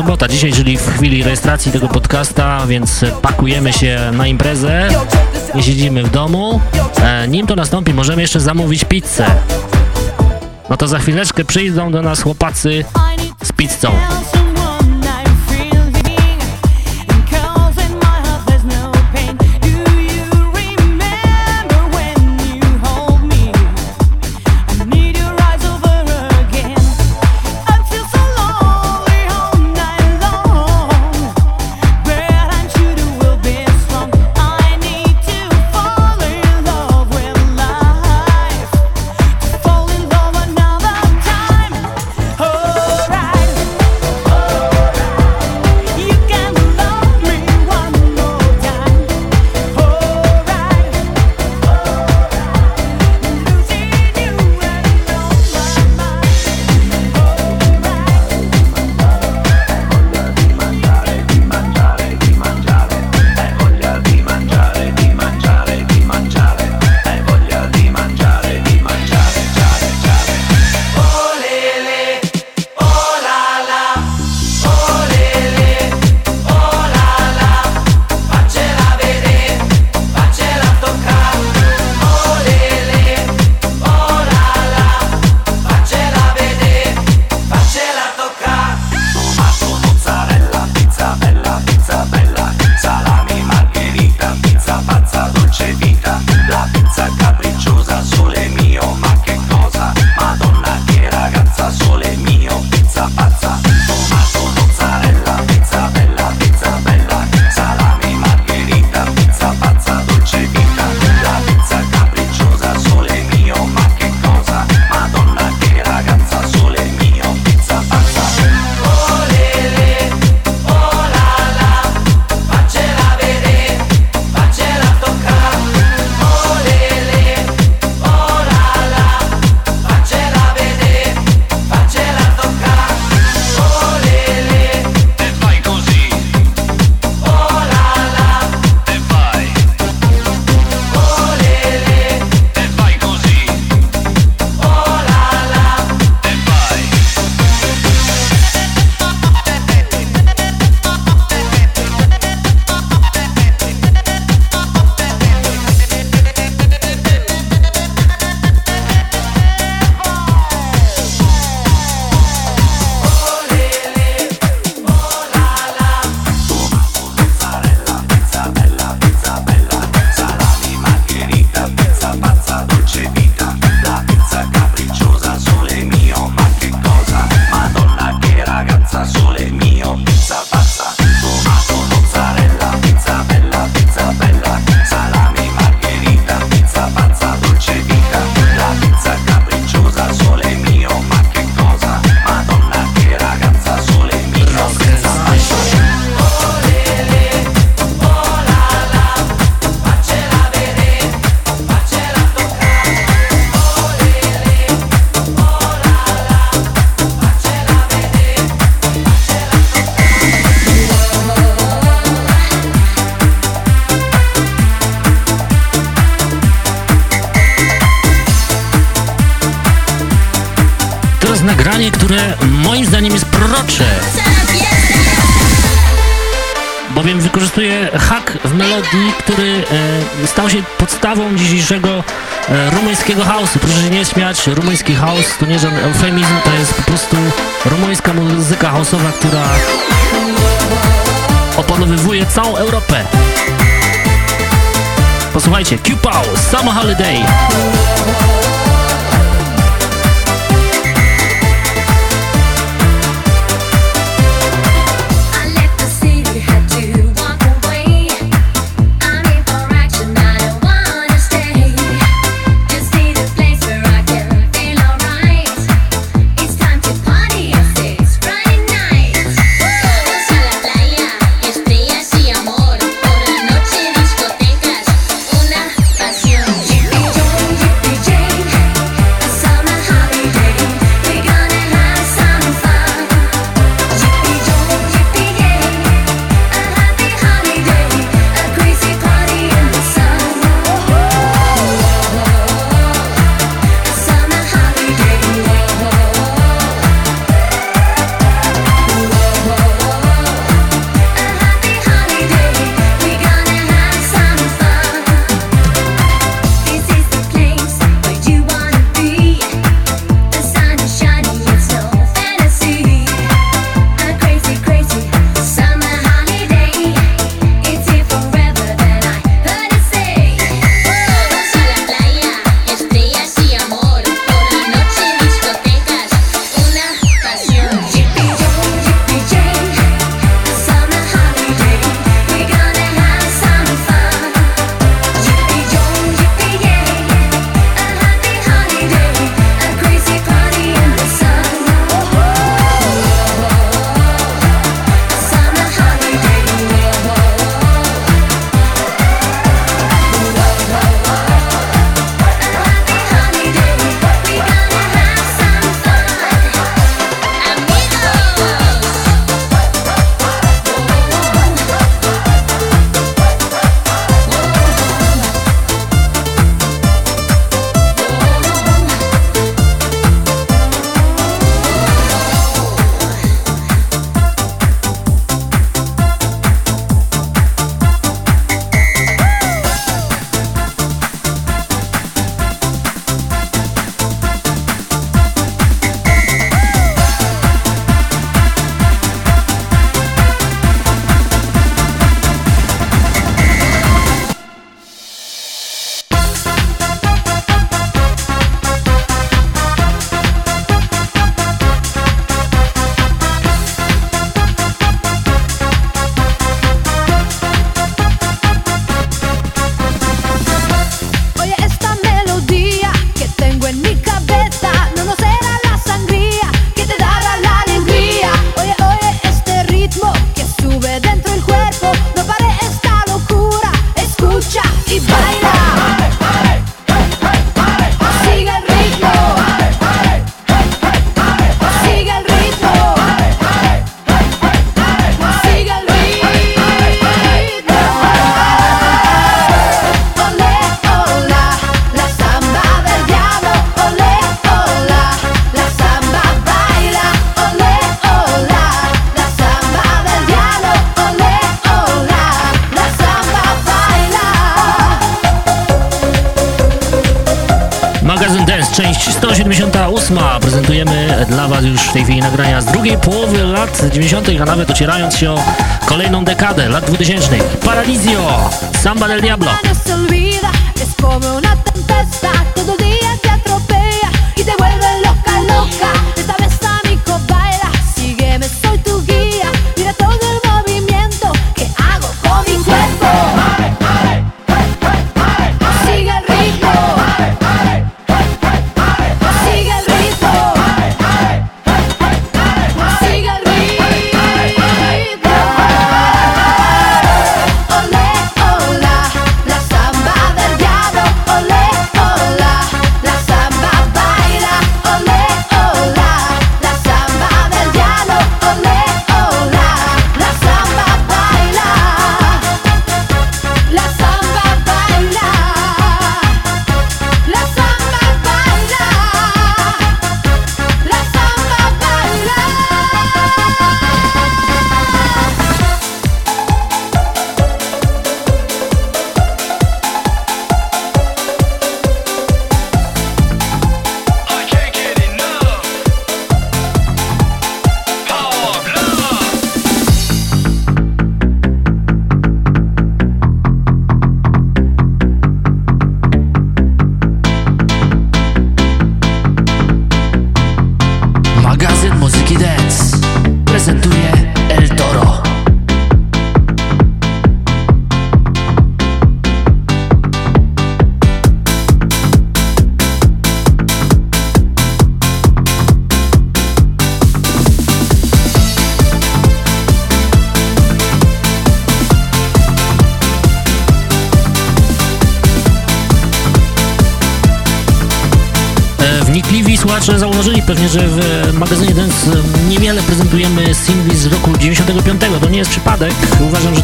Sobota, dzisiaj, czyli w chwili rejestracji tego podcasta, więc pakujemy się na imprezę, nie siedzimy w domu. E, nim to nastąpi, możemy jeszcze zamówić pizzę. No to za chwileczkę przyjdą do nas chłopacy z pizzą. melodii, który e, stał się podstawą dzisiejszego e, rumuńskiego house'u. Proszę się nie śmiać, rumuński house to nie żaden eufemizm, to jest po prostu rumuńska muzyka house'owa, która opanowywuje całą Europę. Posłuchajcie, Q-Pow, Summer Holiday. już w tej chwili nagrania z drugiej połowy lat 90., a nawet ocierając się o kolejną dekadę lat 2000. Paralizio, Samba del Diablo. Loca, loca.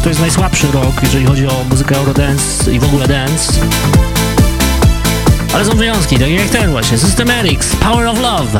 że to jest najsłabszy rok, jeżeli chodzi o muzykę Eurodance i w ogóle dance. Ale są wyjątki, takie jak ten właśnie, System X, Power of Love.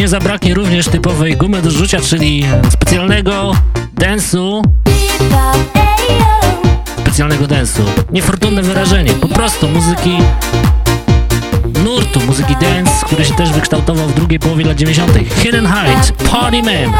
nie zabraknie również typowej gumy do rzucia, czyli specjalnego densu. Specjalnego densu. Niefortunne wyrażenie. Po prostu muzyki nurtu, muzyki dance, który się też wykształtował w drugiej połowie lat 90. Hidden Heights, Party Man.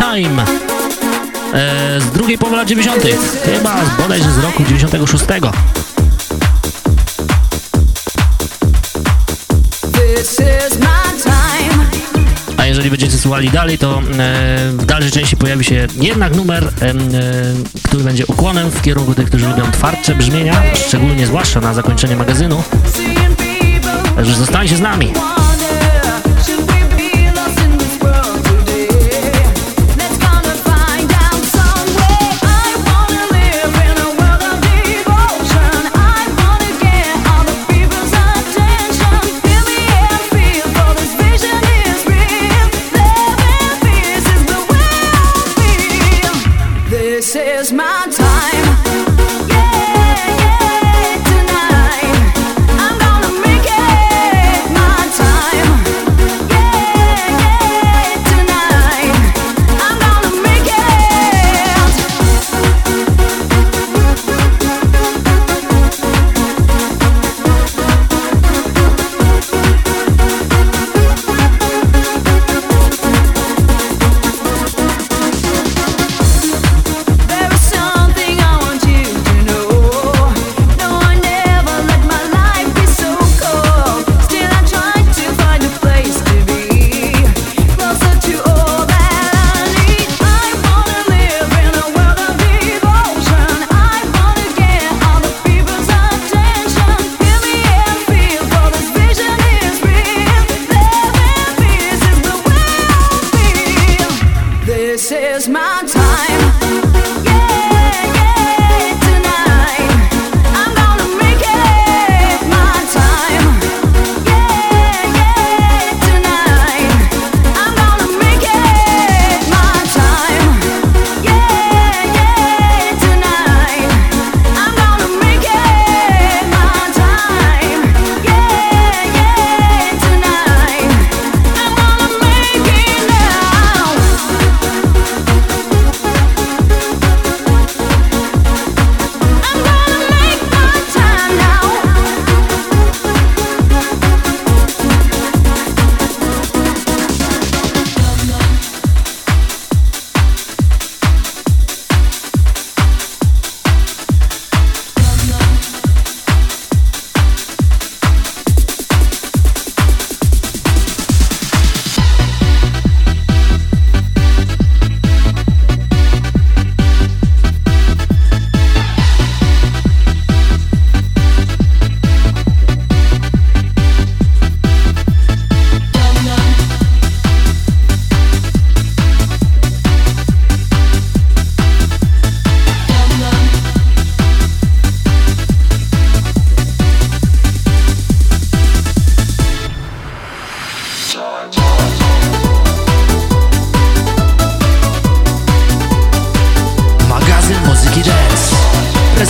Time e, z drugiej połowy lat 90. Chyba bodajże z roku 96. A jeżeli będziecie słuchali dalej, to e, w dalszej części pojawi się jednak numer, e, który będzie ukłonem w kierunku tych, którzy lubią twardsze brzmienia, szczególnie zwłaszcza na zakończenie magazynu. Także zostańcie z nami.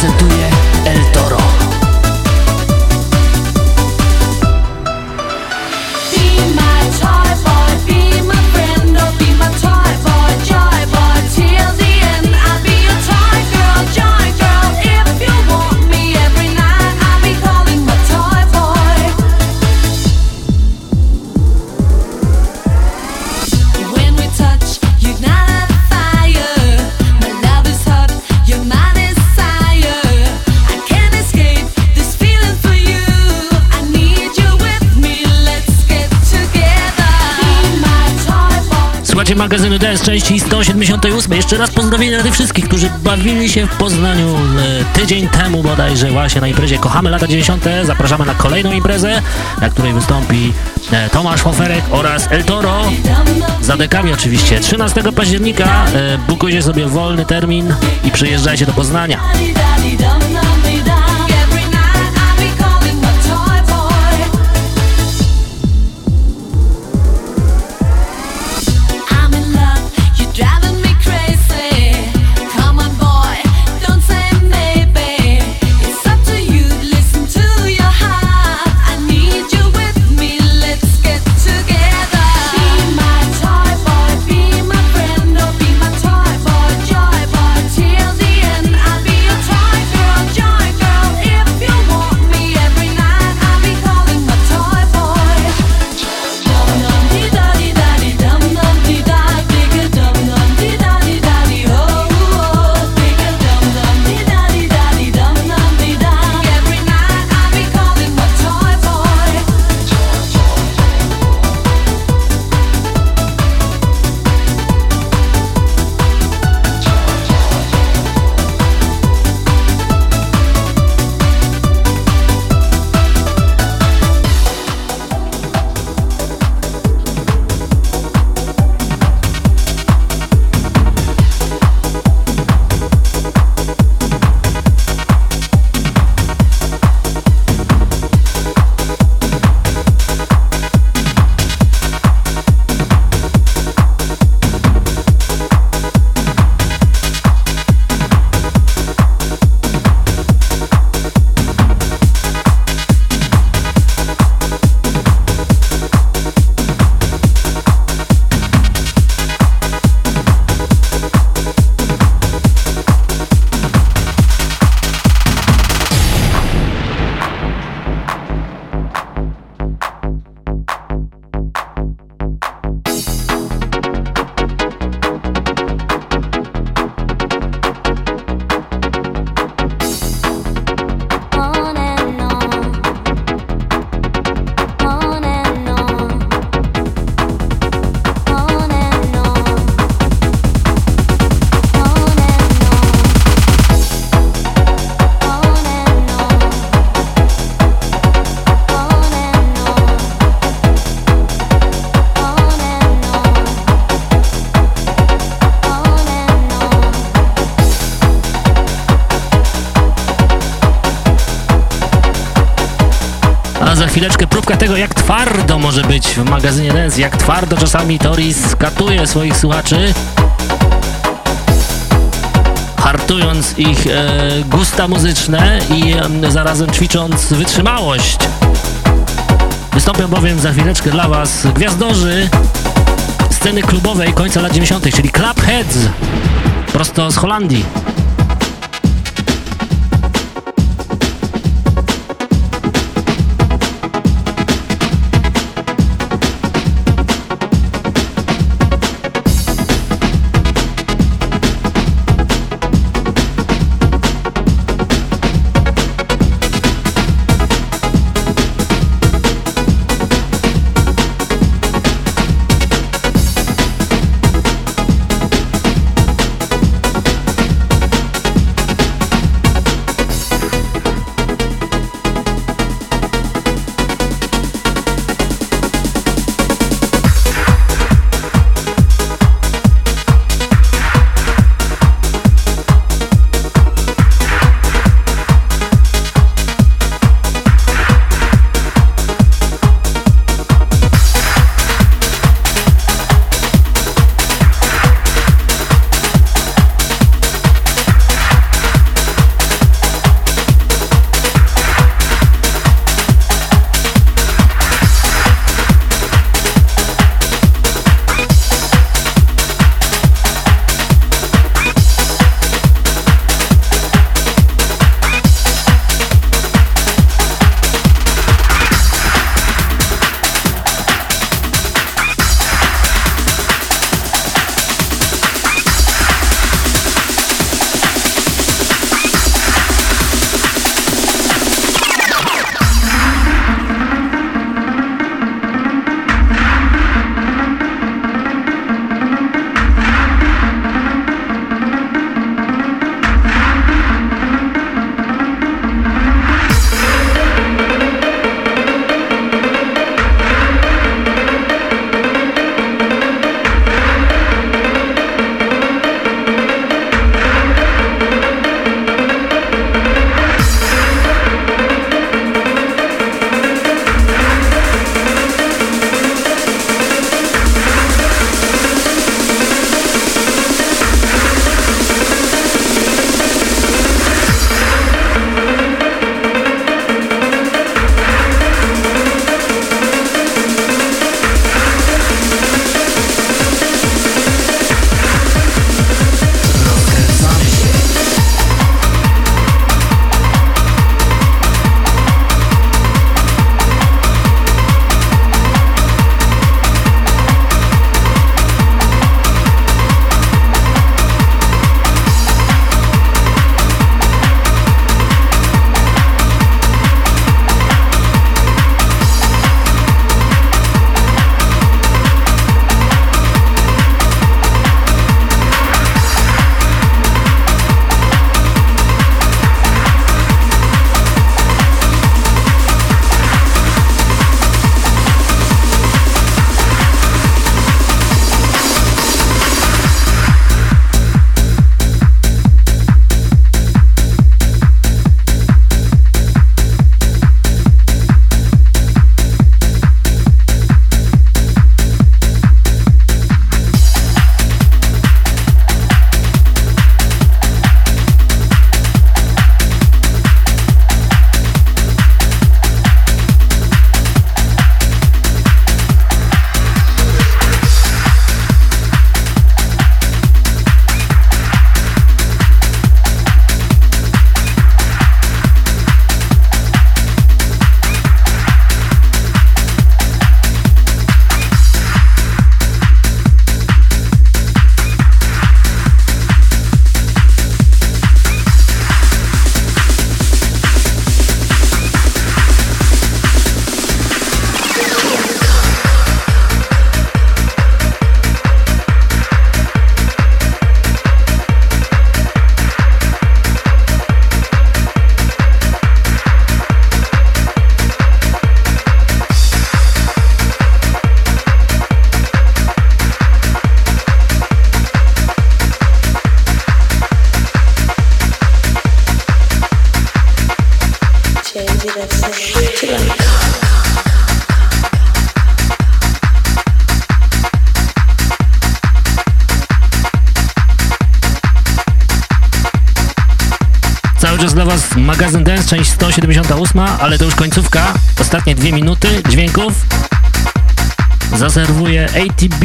prezentuje. Jeszcze raz pozdrowienia dla wszystkich, którzy bawili się w Poznaniu e, tydzień temu bodajże właśnie na imprezie Kochamy lata 90. Zapraszamy na kolejną imprezę, na której wystąpi e, Tomasz Hoferek oraz El Toro. Za dekami oczywiście. 13 października e, bukujcie sobie wolny termin i przyjeżdżajcie do Poznania. Może być w magazynie Dance, jak twardo czasami Toris katuje swoich słuchaczy, hartując ich e, gusta muzyczne i e, zarazem ćwicząc wytrzymałość. Wystąpią bowiem za chwileczkę dla Was gwiazdorzy sceny klubowej końca lat 90., czyli Clubheads, prosto z Holandii. 178, ale to już końcówka. Ostatnie dwie minuty dźwięków. Zaserwuje ATB,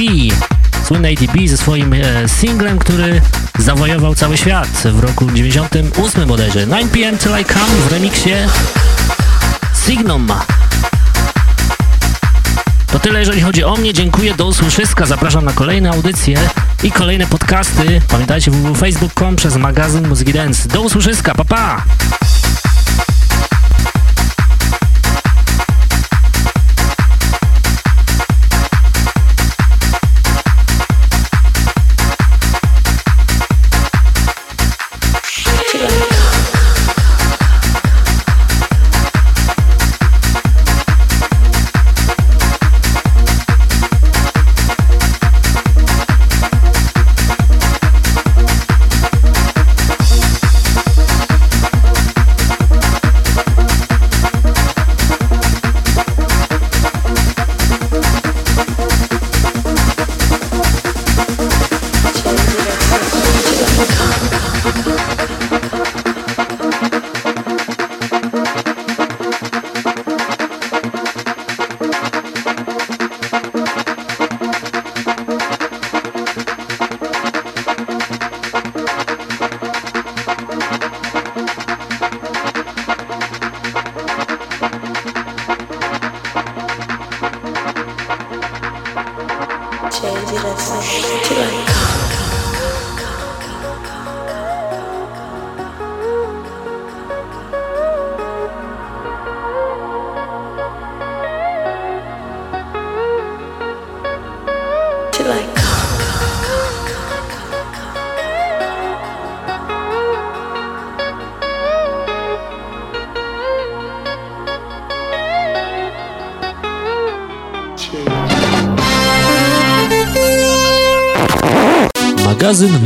słynny ATB ze swoim e, singlem, który zawojował cały świat w roku 98 bodajże. 9pm Till I Come w remiksie Signum. To tyle, jeżeli chodzi o mnie. Dziękuję, do usłyszyska. Zapraszam na kolejne audycje i kolejne podcasty. Pamiętajcie www.facebook.com przez magazyn Muzyki Dance. Do usłyszyska, pa pa!